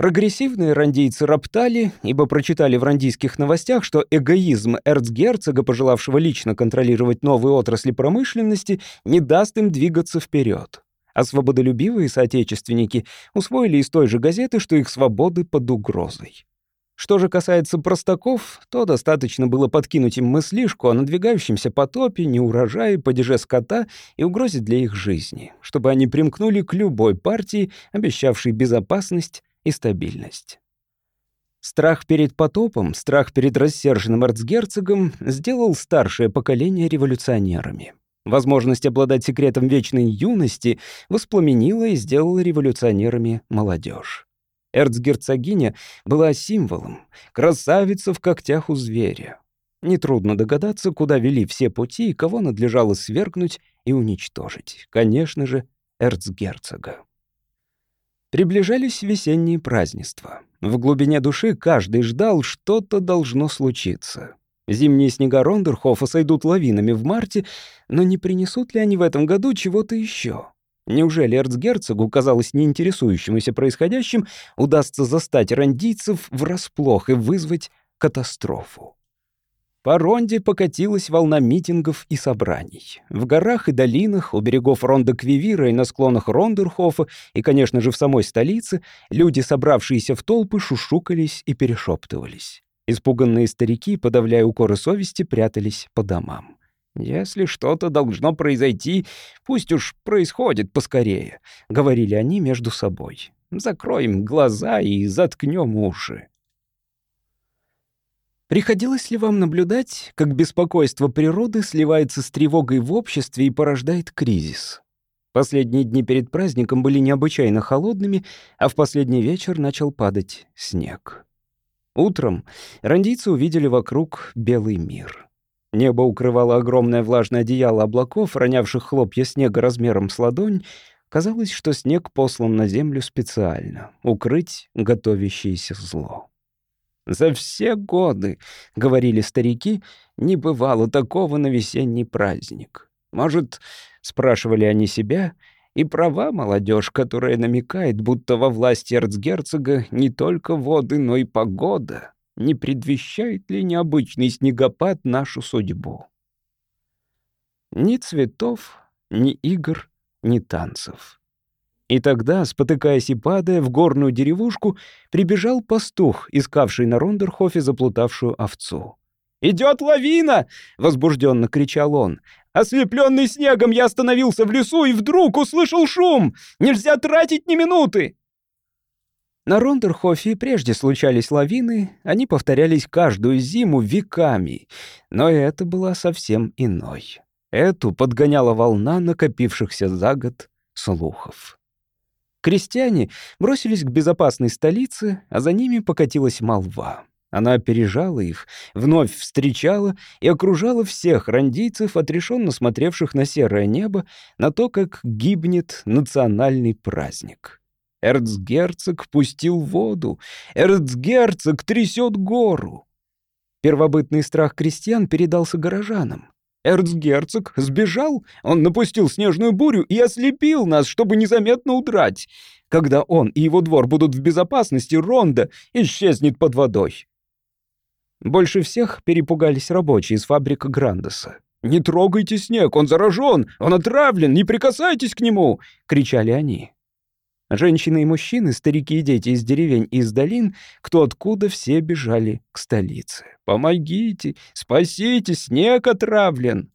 Прогрессивные рандийцы роптали, ибо прочитали в рандийских новостях, что эгоизм эрцгерцога, пожелавшего лично контролировать новые отрасли промышленности, не даст им двигаться вперед а свободолюбивые соотечественники усвоили из той же газеты, что их свободы под угрозой. Что же касается простаков, то достаточно было подкинуть им мыслишку о надвигающемся потопе, неурожае, падеже скота и угрозе для их жизни, чтобы они примкнули к любой партии, обещавшей безопасность и стабильность. Страх перед потопом, страх перед рассерженным эрцгерцогом сделал старшее поколение революционерами. Возможность обладать секретом вечной юности воспламенила и сделала революционерами молодежь. Эрцгерцогиня была символом, красавица в когтях у зверя. Нетрудно догадаться, куда вели все пути и кого надлежало свергнуть и уничтожить. Конечно же, эрцгерцога. Приближались весенние празднества. В глубине души каждый ждал, что-то должно случиться. Зимние снега Рондерхофа сойдут лавинами в марте, но не принесут ли они в этом году чего-то еще? Неужели эрцгерцогу, казалось неинтересующемуся происходящим, удастся застать рандийцев врасплох и вызвать катастрофу? По Ронде покатилась волна митингов и собраний. В горах и долинах, у берегов Ронда Квивира и на склонах Рондерхофа, и, конечно же, в самой столице, люди, собравшиеся в толпы, шушукались и перешептывались. Испуганные старики, подавляя укоры совести, прятались по домам. «Если что-то должно произойти, пусть уж происходит поскорее», — говорили они между собой. «Закроем глаза и заткнем уши». Приходилось ли вам наблюдать, как беспокойство природы сливается с тревогой в обществе и порождает кризис? Последние дни перед праздником были необычайно холодными, а в последний вечер начал падать снег. Утром рандийцы увидели вокруг белый мир. Небо укрывало огромное влажное одеяло облаков, ронявших хлопья снега размером с ладонь. Казалось, что снег послан на землю специально — укрыть готовящееся зло. «За все годы, — говорили старики, — не бывало такого на весенний праздник. Может, — спрашивали они себя, — и права молодежь, которая намекает, будто во власти эрцгерцога не только воды, но и погода. Не предвещает ли необычный снегопад нашу судьбу? Ни цветов, ни игр, ни танцев. И тогда, спотыкаясь и падая, в горную деревушку прибежал пастух, искавший на Рондерхофе заплутавшую овцу. «Идет лавина!» — возбужденно кричал он. Ослепленный снегом, я остановился в лесу и вдруг услышал шум. Нельзя тратить ни минуты. На Рондерхофе прежде случались лавины, они повторялись каждую зиму веками, но это была совсем иной. Эту подгоняла волна накопившихся за год слухов. Крестьяне бросились к безопасной столице, а за ними покатилась молва. Она опережала их, вновь встречала и окружала всех рандийцев, отрешенно смотревших на серое небо, на то, как гибнет национальный праздник. Эрцгерцог пустил воду, эрцгерцог трясет гору. Первобытный страх крестьян передался горожанам. Эрцгерцог сбежал, он напустил снежную бурю и ослепил нас, чтобы незаметно удрать. Когда он и его двор будут в безопасности, Ронда исчезнет под водой. Больше всех перепугались рабочие из фабрик Грандеса. «Не трогайте снег, он заражен, он отравлен, не прикасайтесь к нему!» — кричали они. Женщины и мужчины, старики и дети из деревень и из долин, кто откуда все бежали к столице. «Помогите! Спасите! Снег отравлен!»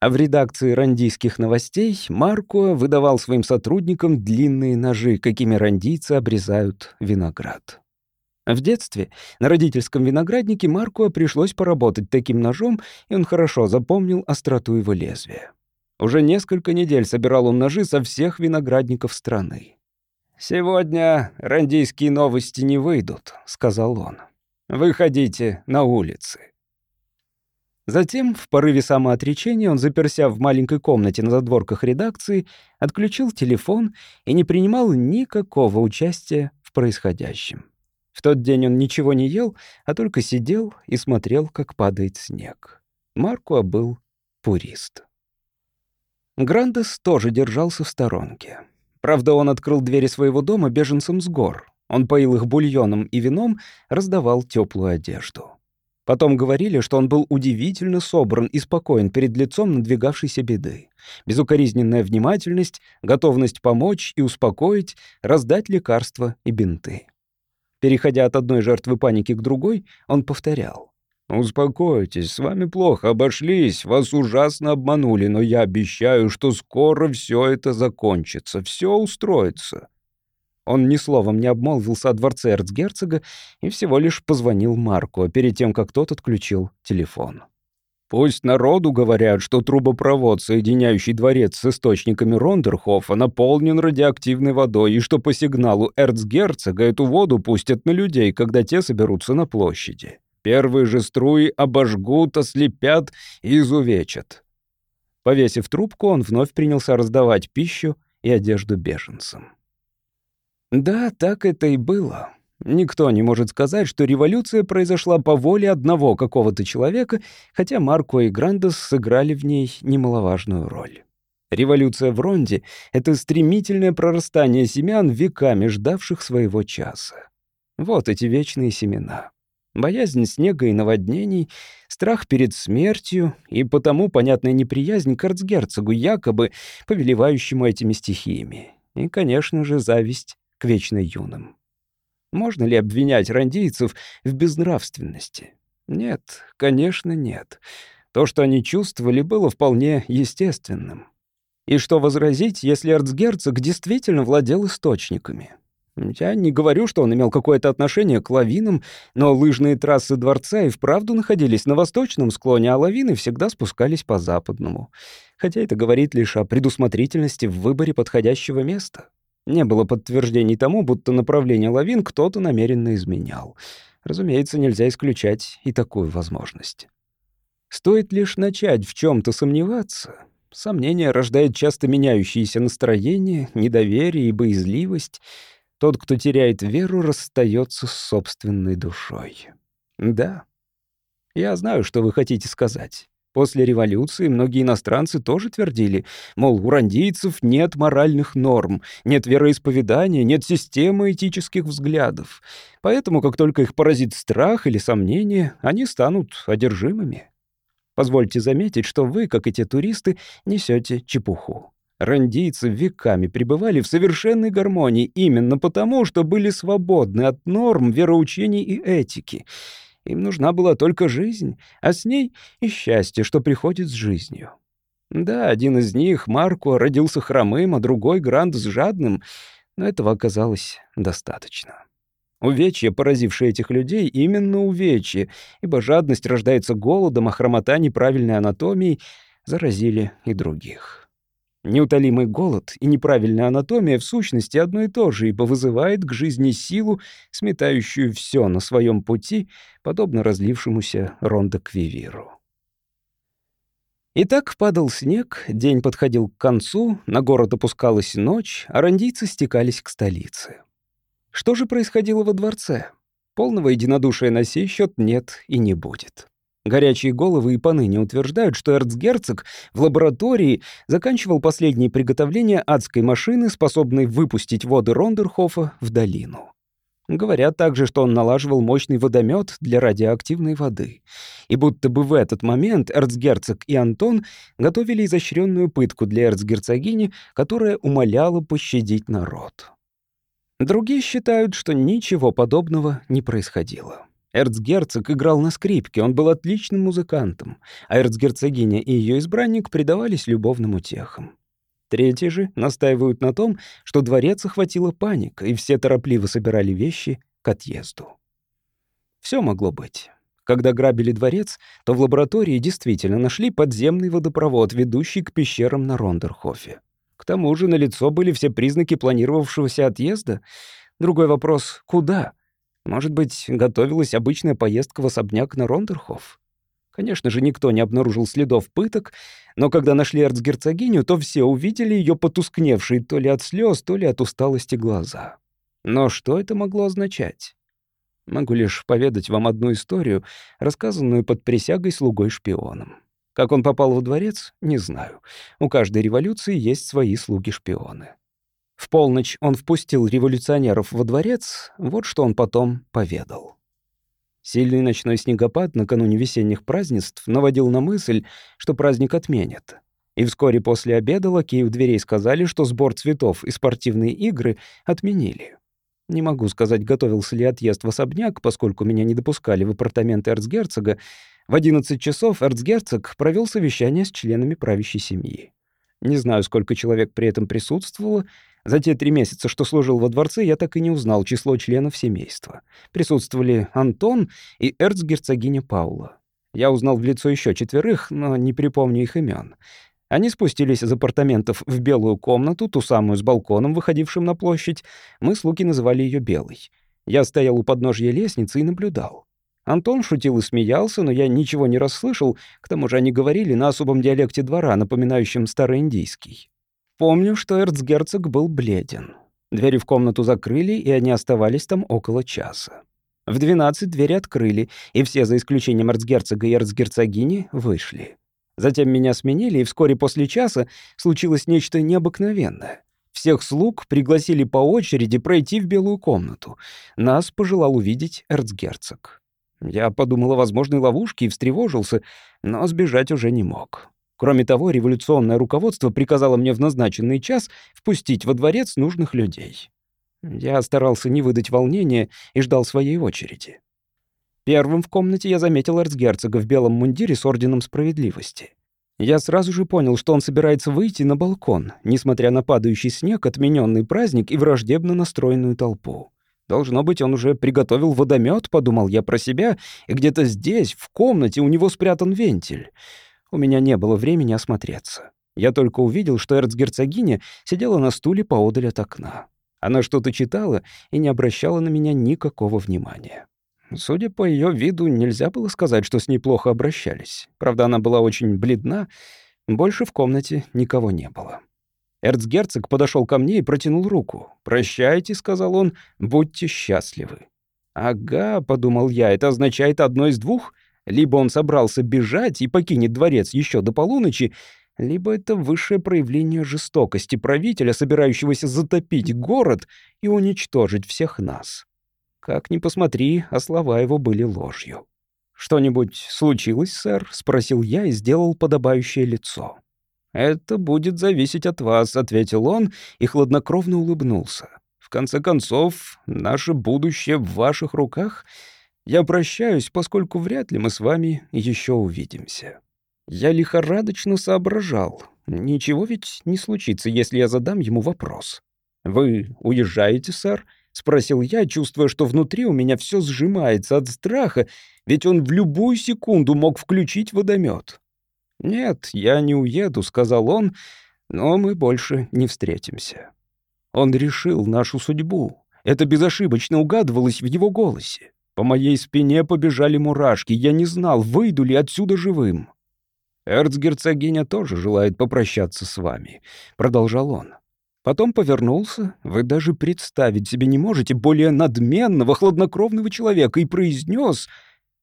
А в редакции рандийских новостей Марко выдавал своим сотрудникам длинные ножи, какими рандийцы обрезают виноград. В детстве на родительском винограднике Марку пришлось поработать таким ножом, и он хорошо запомнил остроту его лезвия. Уже несколько недель собирал он ножи со всех виноградников страны. «Сегодня рандийские новости не выйдут», — сказал он. «Выходите на улицы». Затем, в порыве самоотречения, он, заперся в маленькой комнате на задворках редакции, отключил телефон и не принимал никакого участия в происходящем. В тот день он ничего не ел, а только сидел и смотрел, как падает снег. Маркуа был пурист. Грандес тоже держался в сторонке. Правда, он открыл двери своего дома беженцам с гор. Он поил их бульоном и вином, раздавал теплую одежду. Потом говорили, что он был удивительно собран и спокоен перед лицом надвигавшейся беды. Безукоризненная внимательность, готовность помочь и успокоить, раздать лекарства и бинты. Переходя от одной жертвы паники к другой, он повторял. «Успокойтесь, с вами плохо обошлись, вас ужасно обманули, но я обещаю, что скоро все это закончится, все устроится». Он ни словом не обмолвился о дворце эрцгерцога и всего лишь позвонил Марку перед тем, как тот отключил телефон. Пусть народу говорят, что трубопровод, соединяющий дворец с источниками Рондерхофа, наполнен радиоактивной водой, и что по сигналу эрцгерцога эту воду пустят на людей, когда те соберутся на площади. Первые же струи обожгут, ослепят и изувечат. Повесив трубку, он вновь принялся раздавать пищу и одежду беженцам. Да, так это и было. Никто не может сказать, что революция произошла по воле одного какого-то человека, хотя Марко и Грандес сыграли в ней немаловажную роль. Революция в Ронде — это стремительное прорастание семян, веками ждавших своего часа. Вот эти вечные семена боязнь снега и наводнений, страх перед смертью и потому понятная неприязнь к эрцгерцогу, якобы повелевающему этими стихиями. И, конечно же, зависть к вечно юным. Можно ли обвинять рандийцев в безнравственности? Нет, конечно, нет. То, что они чувствовали, было вполне естественным. И что возразить, если эрцгерцог действительно владел источниками? Я не говорю, что он имел какое-то отношение к лавинам, но лыжные трассы дворца и вправду находились на восточном склоне, а лавины всегда спускались по западному. Хотя это говорит лишь о предусмотрительности в выборе подходящего места. Не было подтверждений тому, будто направление лавин кто-то намеренно изменял. Разумеется, нельзя исключать и такую возможность. Стоит лишь начать в чем то сомневаться. Сомнение рождает часто меняющиеся настроения, недоверие и боязливость — тот, кто теряет веру, расстается с собственной душой. Да. Я знаю, что вы хотите сказать. После революции многие иностранцы тоже твердили, мол, у рандийцев нет моральных норм, нет вероисповедания, нет системы этических взглядов. Поэтому, как только их поразит страх или сомнение, они станут одержимыми. Позвольте заметить, что вы, как и те туристы, несете чепуху. Рандийцы веками пребывали в совершенной гармонии именно потому, что были свободны от норм, вероучений и этики. Им нужна была только жизнь, а с ней и счастье, что приходит с жизнью. Да, один из них, Марко, родился хромым, а другой, Гранд, с жадным, но этого оказалось достаточно. Увечья, поразившие этих людей, именно увечья, ибо жадность рождается голодом, а хромота неправильной анатомией заразили и других. Неутолимый голод и неправильная анатомия в сущности одно и то же, ибо вызывает к жизни силу, сметающую все на своем пути, подобно разлившемуся рондо-квивиру. Итак, падал снег, день подходил к концу, на город опускалась ночь, а стекались к столице. Что же происходило во дворце? Полного единодушия на сей счет нет и не будет. Горячие головы и поныне утверждают, что эрцгерцог в лаборатории заканчивал последние приготовления адской машины, способной выпустить воды Рондерхофа в долину. Говорят также, что он налаживал мощный водомет для радиоактивной воды. И будто бы в этот момент эрцгерцог и Антон готовили изощренную пытку для эрцгерцогини, которая умоляла пощадить народ. Другие считают, что ничего подобного не происходило. Эрцгерцог играл на скрипке, он был отличным музыкантом, а эрцгерцогиня и ее избранник предавались любовным утехам. Третьи же настаивают на том, что дворец охватила паника, и все торопливо собирали вещи к отъезду. Все могло быть. Когда грабили дворец, то в лаборатории действительно нашли подземный водопровод, ведущий к пещерам на Рондерхофе. К тому же на лицо были все признаки планировавшегося отъезда. Другой вопрос — куда? Может быть, готовилась обычная поездка в особняк на Рондерхоф? Конечно же, никто не обнаружил следов пыток, но когда нашли эрцгерцогиню, то все увидели ее потускневшие то ли от слез, то ли от усталости глаза. Но что это могло означать? Могу лишь поведать вам одну историю, рассказанную под присягой слугой-шпионом. Как он попал во дворец, не знаю. У каждой революции есть свои слуги-шпионы. В полночь он впустил революционеров во дворец, вот что он потом поведал. Сильный ночной снегопад накануне весенних празднеств наводил на мысль, что праздник отменят. И вскоре после обеда лакеи у дверей сказали, что сбор цветов и спортивные игры отменили. Не могу сказать, готовился ли отъезд в особняк, поскольку меня не допускали в апартаменты эрцгерцога. В 11 часов эрцгерцог провел совещание с членами правящей семьи. Не знаю, сколько человек при этом присутствовало. За те три месяца, что служил во дворце, я так и не узнал число членов семейства. Присутствовали Антон и эрцгерцогиня Паула. Я узнал в лицо еще четверых, но не припомню их имен. Они спустились из апартаментов в белую комнату, ту самую с балконом, выходившим на площадь. Мы с Луки называли ее «белой». Я стоял у подножья лестницы и наблюдал. Антон шутил и смеялся, но я ничего не расслышал, к тому же они говорили на особом диалекте двора, напоминающем староиндийский. Помню, что эрцгерцог был бледен. Двери в комнату закрыли, и они оставались там около часа. В двенадцать двери открыли, и все, за исключением эрцгерцога и эрцгерцогини, вышли. Затем меня сменили, и вскоре после часа случилось нечто необыкновенное. Всех слуг пригласили по очереди пройти в белую комнату. Нас пожелал увидеть эрцгерцог. Я подумал о возможной ловушке и встревожился, но сбежать уже не мог. Кроме того, революционное руководство приказало мне в назначенный час впустить во дворец нужных людей. Я старался не выдать волнения и ждал своей очереди. Первым в комнате я заметил эрцгерцога в белом мундире с Орденом Справедливости. Я сразу же понял, что он собирается выйти на балкон, несмотря на падающий снег, отмененный праздник и враждебно настроенную толпу. Должно быть, он уже приготовил водомет, подумал я про себя, и где-то здесь, в комнате, у него спрятан вентиль. У меня не было времени осмотреться. Я только увидел, что эрцгерцогиня сидела на стуле поодаль от окна. Она что-то читала и не обращала на меня никакого внимания. Судя по ее виду, нельзя было сказать, что с ней плохо обращались. Правда, она была очень бледна, больше в комнате никого не было. Эрцгерцог подошел ко мне и протянул руку. «Прощайте», — сказал он, — «будьте счастливы». «Ага», — подумал я, — «это означает одно из двух. Либо он собрался бежать и покинет дворец еще до полуночи, либо это высшее проявление жестокости правителя, собирающегося затопить город и уничтожить всех нас». Как ни посмотри, а слова его были ложью. «Что-нибудь случилось, сэр?» — спросил я и сделал подобающее лицо. «Это будет зависеть от вас», — ответил он и хладнокровно улыбнулся. «В конце концов, наше будущее в ваших руках. Я прощаюсь, поскольку вряд ли мы с вами еще увидимся». Я лихорадочно соображал. Ничего ведь не случится, если я задам ему вопрос. «Вы уезжаете, сэр?» — спросил я, чувствуя, что внутри у меня все сжимается от страха, ведь он в любую секунду мог включить водомет. «Нет, я не уеду», — сказал он, — «но мы больше не встретимся». Он решил нашу судьбу. Это безошибочно угадывалось в его голосе. По моей спине побежали мурашки, я не знал, выйду ли отсюда живым. «Эрцгерцогиня тоже желает попрощаться с вами», — продолжал он. Потом повернулся, вы даже представить себе не можете более надменного, хладнокровного человека, и произнес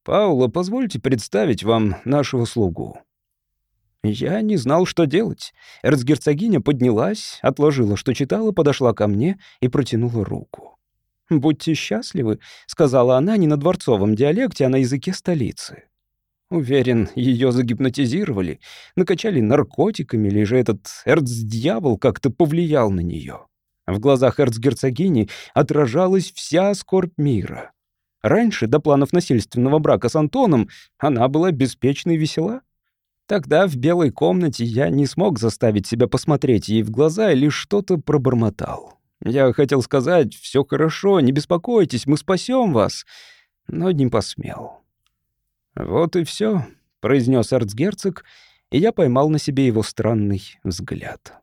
«Паула, позвольте представить вам нашего слугу». Я не знал, что делать. Эрцгерцогиня поднялась, отложила, что читала, подошла ко мне и протянула руку. «Будьте счастливы», — сказала она не на дворцовом диалекте, а на языке столицы. Уверен, ее загипнотизировали, накачали наркотиками, или же этот эрцдьявол как-то повлиял на нее. В глазах эрцгерцогини отражалась вся скорбь мира. Раньше, до планов насильственного брака с Антоном, она была беспечна и весела. Тогда в белой комнате я не смог заставить себя посмотреть ей в глаза и лишь что-то пробормотал. Я хотел сказать, все хорошо, не беспокойтесь, мы спасем вас. но не посмел. «Вот и все, произнес арцгерцог, и я поймал на себе его странный взгляд.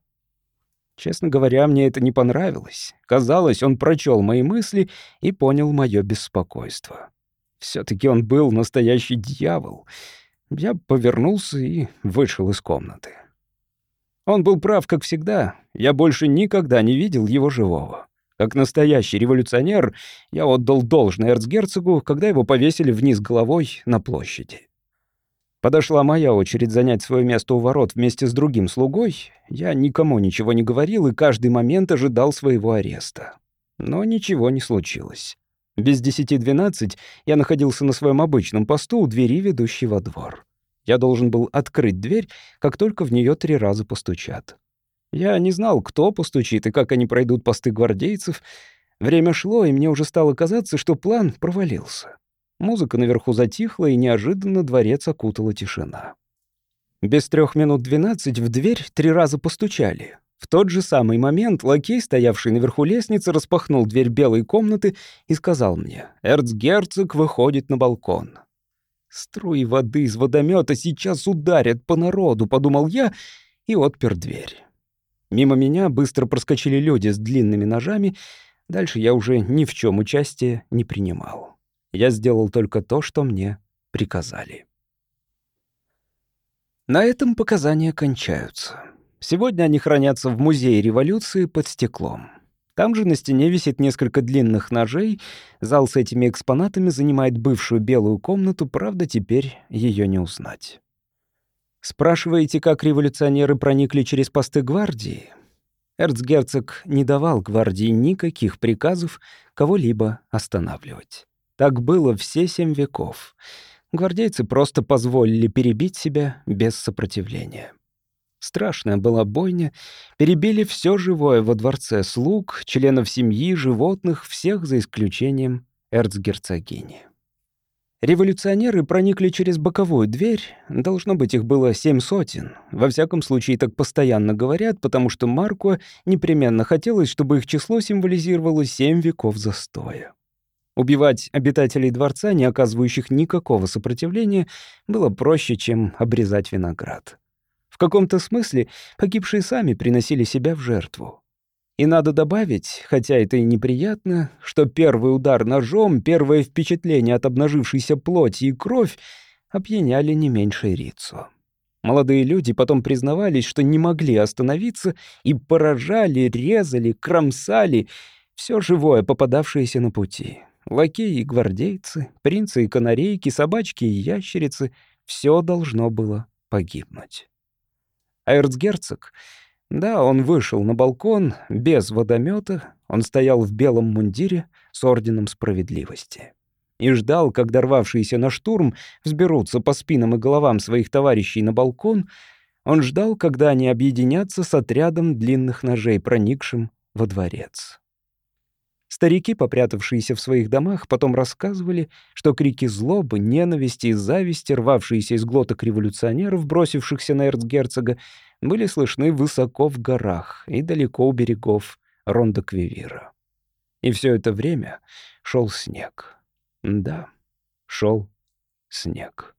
Честно говоря, мне это не понравилось. Казалось, он прочел мои мысли и понял мое беспокойство. все таки он был настоящий дьявол. Я повернулся и вышел из комнаты. Он был прав, как всегда. Я больше никогда не видел его живого. Как настоящий революционер, я отдал должное эрцгерцогу, когда его повесили вниз головой на площади. Подошла моя очередь занять свое место у ворот вместе с другим слугой. Я никому ничего не говорил и каждый момент ожидал своего ареста. Но ничего не случилось. Без десяти двенадцать я находился на своем обычном посту у двери, ведущей во двор. Я должен был открыть дверь, как только в нее три раза постучат. Я не знал, кто постучит и как они пройдут посты гвардейцев. Время шло, и мне уже стало казаться, что план провалился. Музыка наверху затихла, и неожиданно дворец окутала тишина. Без трех минут двенадцать в дверь три раза постучали. В тот же самый момент лакей, стоявший наверху лестницы, распахнул дверь белой комнаты и сказал мне, «Эрцгерцог выходит на балкон». «Струи воды из водомета сейчас ударят по народу», — подумал я и отпер дверь. Мимо меня быстро проскочили люди с длинными ножами. Дальше я уже ни в чем участия не принимал. Я сделал только то, что мне приказали. На этом показания кончаются. Сегодня они хранятся в Музее революции под стеклом. Там же на стене висит несколько длинных ножей. Зал с этими экспонатами занимает бывшую белую комнату, правда, теперь ее не узнать. Спрашиваете, как революционеры проникли через посты гвардии? Эрцгерцог не давал гвардии никаких приказов кого-либо останавливать. Так было все семь веков. Гвардейцы просто позволили перебить себя без сопротивления. Страшная была бойня. Перебили все живое во дворце слуг, членов семьи, животных, всех за исключением эрцгерцогини. Революционеры проникли через боковую дверь, должно быть, их было семь сотен. Во всяком случае, так постоянно говорят, потому что Марко непременно хотелось, чтобы их число символизировало семь веков застоя. Убивать обитателей дворца, не оказывающих никакого сопротивления, было проще, чем обрезать виноград. В каком-то смысле погибшие сами приносили себя в жертву. И надо добавить, хотя это и неприятно, что первый удар ножом, первое впечатление от обнажившейся плоти и кровь опьяняли не меньше Рицу. Молодые люди потом признавались, что не могли остановиться и поражали, резали, кромсали все живое, попадавшееся на пути. Лакеи и гвардейцы, принцы и канарейки, собачки и ящерицы — все должно было погибнуть. А эрцгерцог... Да, он вышел на балкон без водомета, он стоял в белом мундире с орденом справедливости и ждал, когда рвавшиеся на штурм взберутся по спинам и головам своих товарищей на балкон, он ждал, когда они объединятся с отрядом длинных ножей, проникшим во дворец. Старики, попрятавшиеся в своих домах, потом рассказывали, что крики злобы, ненависти и зависти, рвавшиеся из глоток революционеров, бросившихся на эрцгерцога, были слышны высоко в горах и далеко у берегов Ронда-Квивира. И все это время шел снег. Да, шел снег.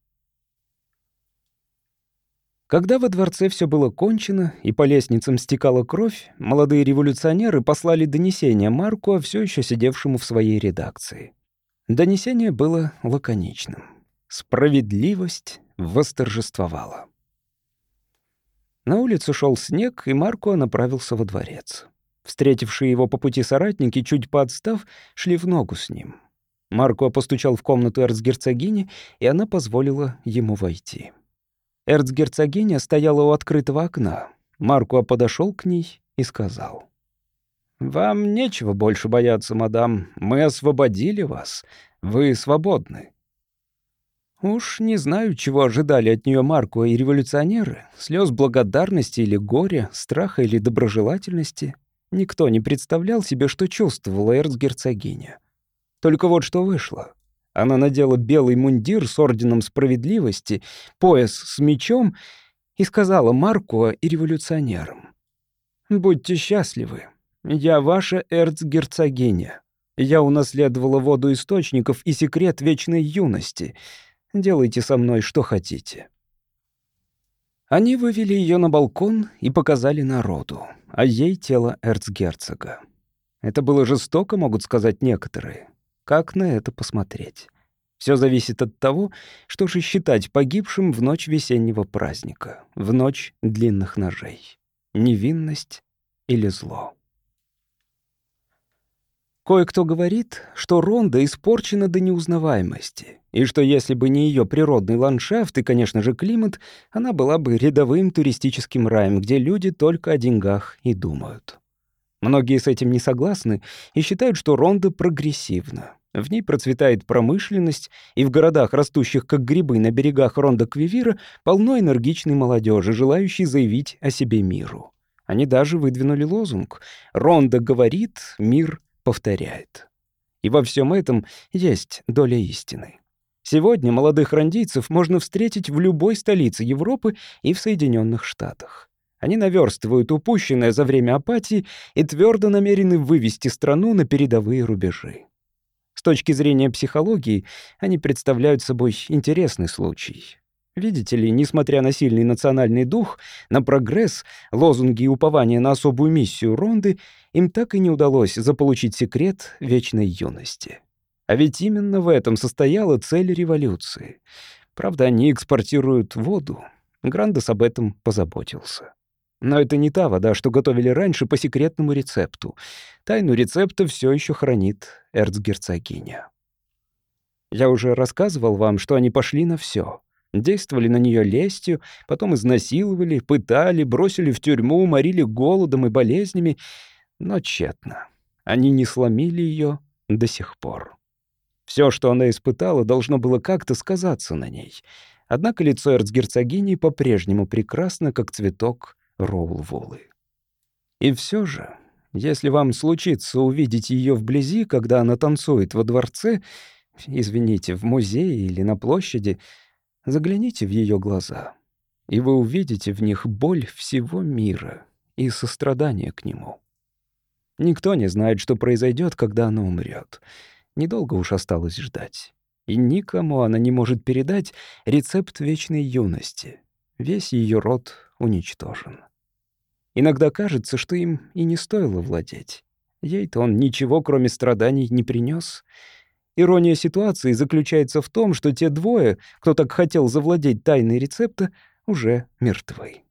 Когда во дворце все было кончено и по лестницам стекала кровь, молодые революционеры послали донесение Марку, все еще сидевшему в своей редакции. Донесение было лаконичным. Справедливость восторжествовала. На улицу шел снег, и Марко направился во дворец. Встретившие его по пути соратники, чуть поотстав, шли в ногу с ним. Марко постучал в комнату эрцгерцогини, и она позволила ему войти. Эрцгерцогиня стояла у открытого окна. Марко подошел к ней и сказал. «Вам нечего больше бояться, мадам. Мы освободили вас. Вы свободны». Уж не знаю, чего ожидали от нее Марко и революционеры. Слез благодарности или горя, страха или доброжелательности. Никто не представлял себе, что чувствовала эрцгерцогиня. Только вот что вышло. Она надела белый мундир с орденом справедливости, пояс с мечом и сказала Марку и революционерам. «Будьте счастливы. Я ваша эрцгерцогиня. Я унаследовала воду источников и секрет вечной юности. Делайте со мной что хотите». Они вывели ее на балкон и показали народу, а ей тело эрцгерцога. Это было жестоко, могут сказать некоторые. Как на это посмотреть? Все зависит от того, что же считать погибшим в ночь весеннего праздника, в ночь длинных ножей. Невинность или зло. Кое-кто говорит, что Ронда испорчена до неузнаваемости, и что если бы не ее природный ландшафт и, конечно же, климат, она была бы рядовым туристическим раем, где люди только о деньгах и думают. Многие с этим не согласны и считают, что Ронда прогрессивна. В ней процветает промышленность, и в городах, растущих как грибы на берегах Ронда Квивира, полно энергичной молодежи, желающей заявить о себе миру. Они даже выдвинули лозунг «Ронда говорит, мир повторяет». И во всем этом есть доля истины. Сегодня молодых рандийцев можно встретить в любой столице Европы и в Соединенных Штатах. Они наверстывают упущенное за время апатии и твердо намерены вывести страну на передовые рубежи. С точки зрения психологии, они представляют собой интересный случай. Видите ли, несмотря на сильный национальный дух, на прогресс, лозунги и упования на особую миссию Ронды, им так и не удалось заполучить секрет вечной юности. А ведь именно в этом состояла цель революции. Правда, они экспортируют воду. Грандес об этом позаботился. Но это не та вода, что готовили раньше по секретному рецепту. Тайну рецепта все еще хранит эрцгерцогиня. Я уже рассказывал вам, что они пошли на все. Действовали на нее лестью, потом изнасиловали, пытали, бросили в тюрьму, морили голодом и болезнями, но тщетно. Они не сломили ее до сих пор. Все, что она испытала, должно было как-то сказаться на ней. Однако лицо эрцгерцогини по-прежнему прекрасно, как цветок Роулволы. И все же, если вам случится увидеть ее вблизи, когда она танцует во дворце, извините, в музее или на площади — Загляните в ее глаза, и вы увидите в них боль всего мира и сострадание к нему. Никто не знает, что произойдет, когда она умрет. Недолго уж осталось ждать. И никому она не может передать рецепт вечной юности. Весь ее род уничтожен. Иногда кажется, что им и не стоило владеть. Ей-то он ничего, кроме страданий, не принес. Ирония ситуации заключается в том, что те двое, кто так хотел завладеть тайной рецепта, уже мертвы.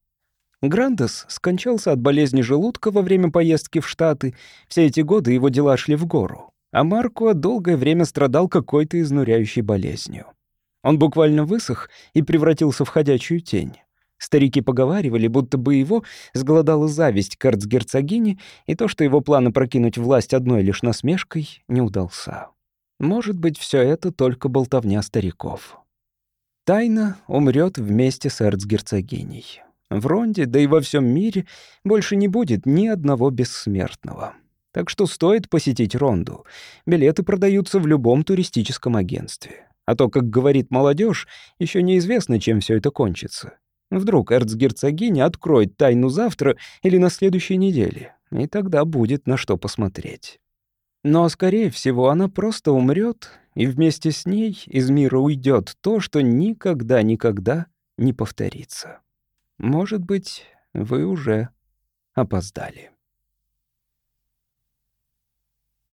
Грандес скончался от болезни желудка во время поездки в Штаты. Все эти годы его дела шли в гору. А Марко долгое время страдал какой-то изнуряющей болезнью. Он буквально высох и превратился в ходячую тень. Старики поговаривали, будто бы его сголодала зависть к эрцгерцогине, и то, что его план опрокинуть власть одной лишь насмешкой, не удался. Может быть, все это только болтовня стариков. Тайна умрет вместе с эрцгерцогиней. В Ронде, да и во всем мире, больше не будет ни одного бессмертного. Так что стоит посетить Ронду. Билеты продаются в любом туристическом агентстве. А то, как говорит молодежь, еще неизвестно, чем все это кончится. Вдруг эрцгерцогиня откроет тайну завтра или на следующей неделе, и тогда будет на что посмотреть. Но, скорее всего, она просто умрет, и вместе с ней из мира уйдет то, что никогда-никогда не повторится. Может быть, вы уже опоздали.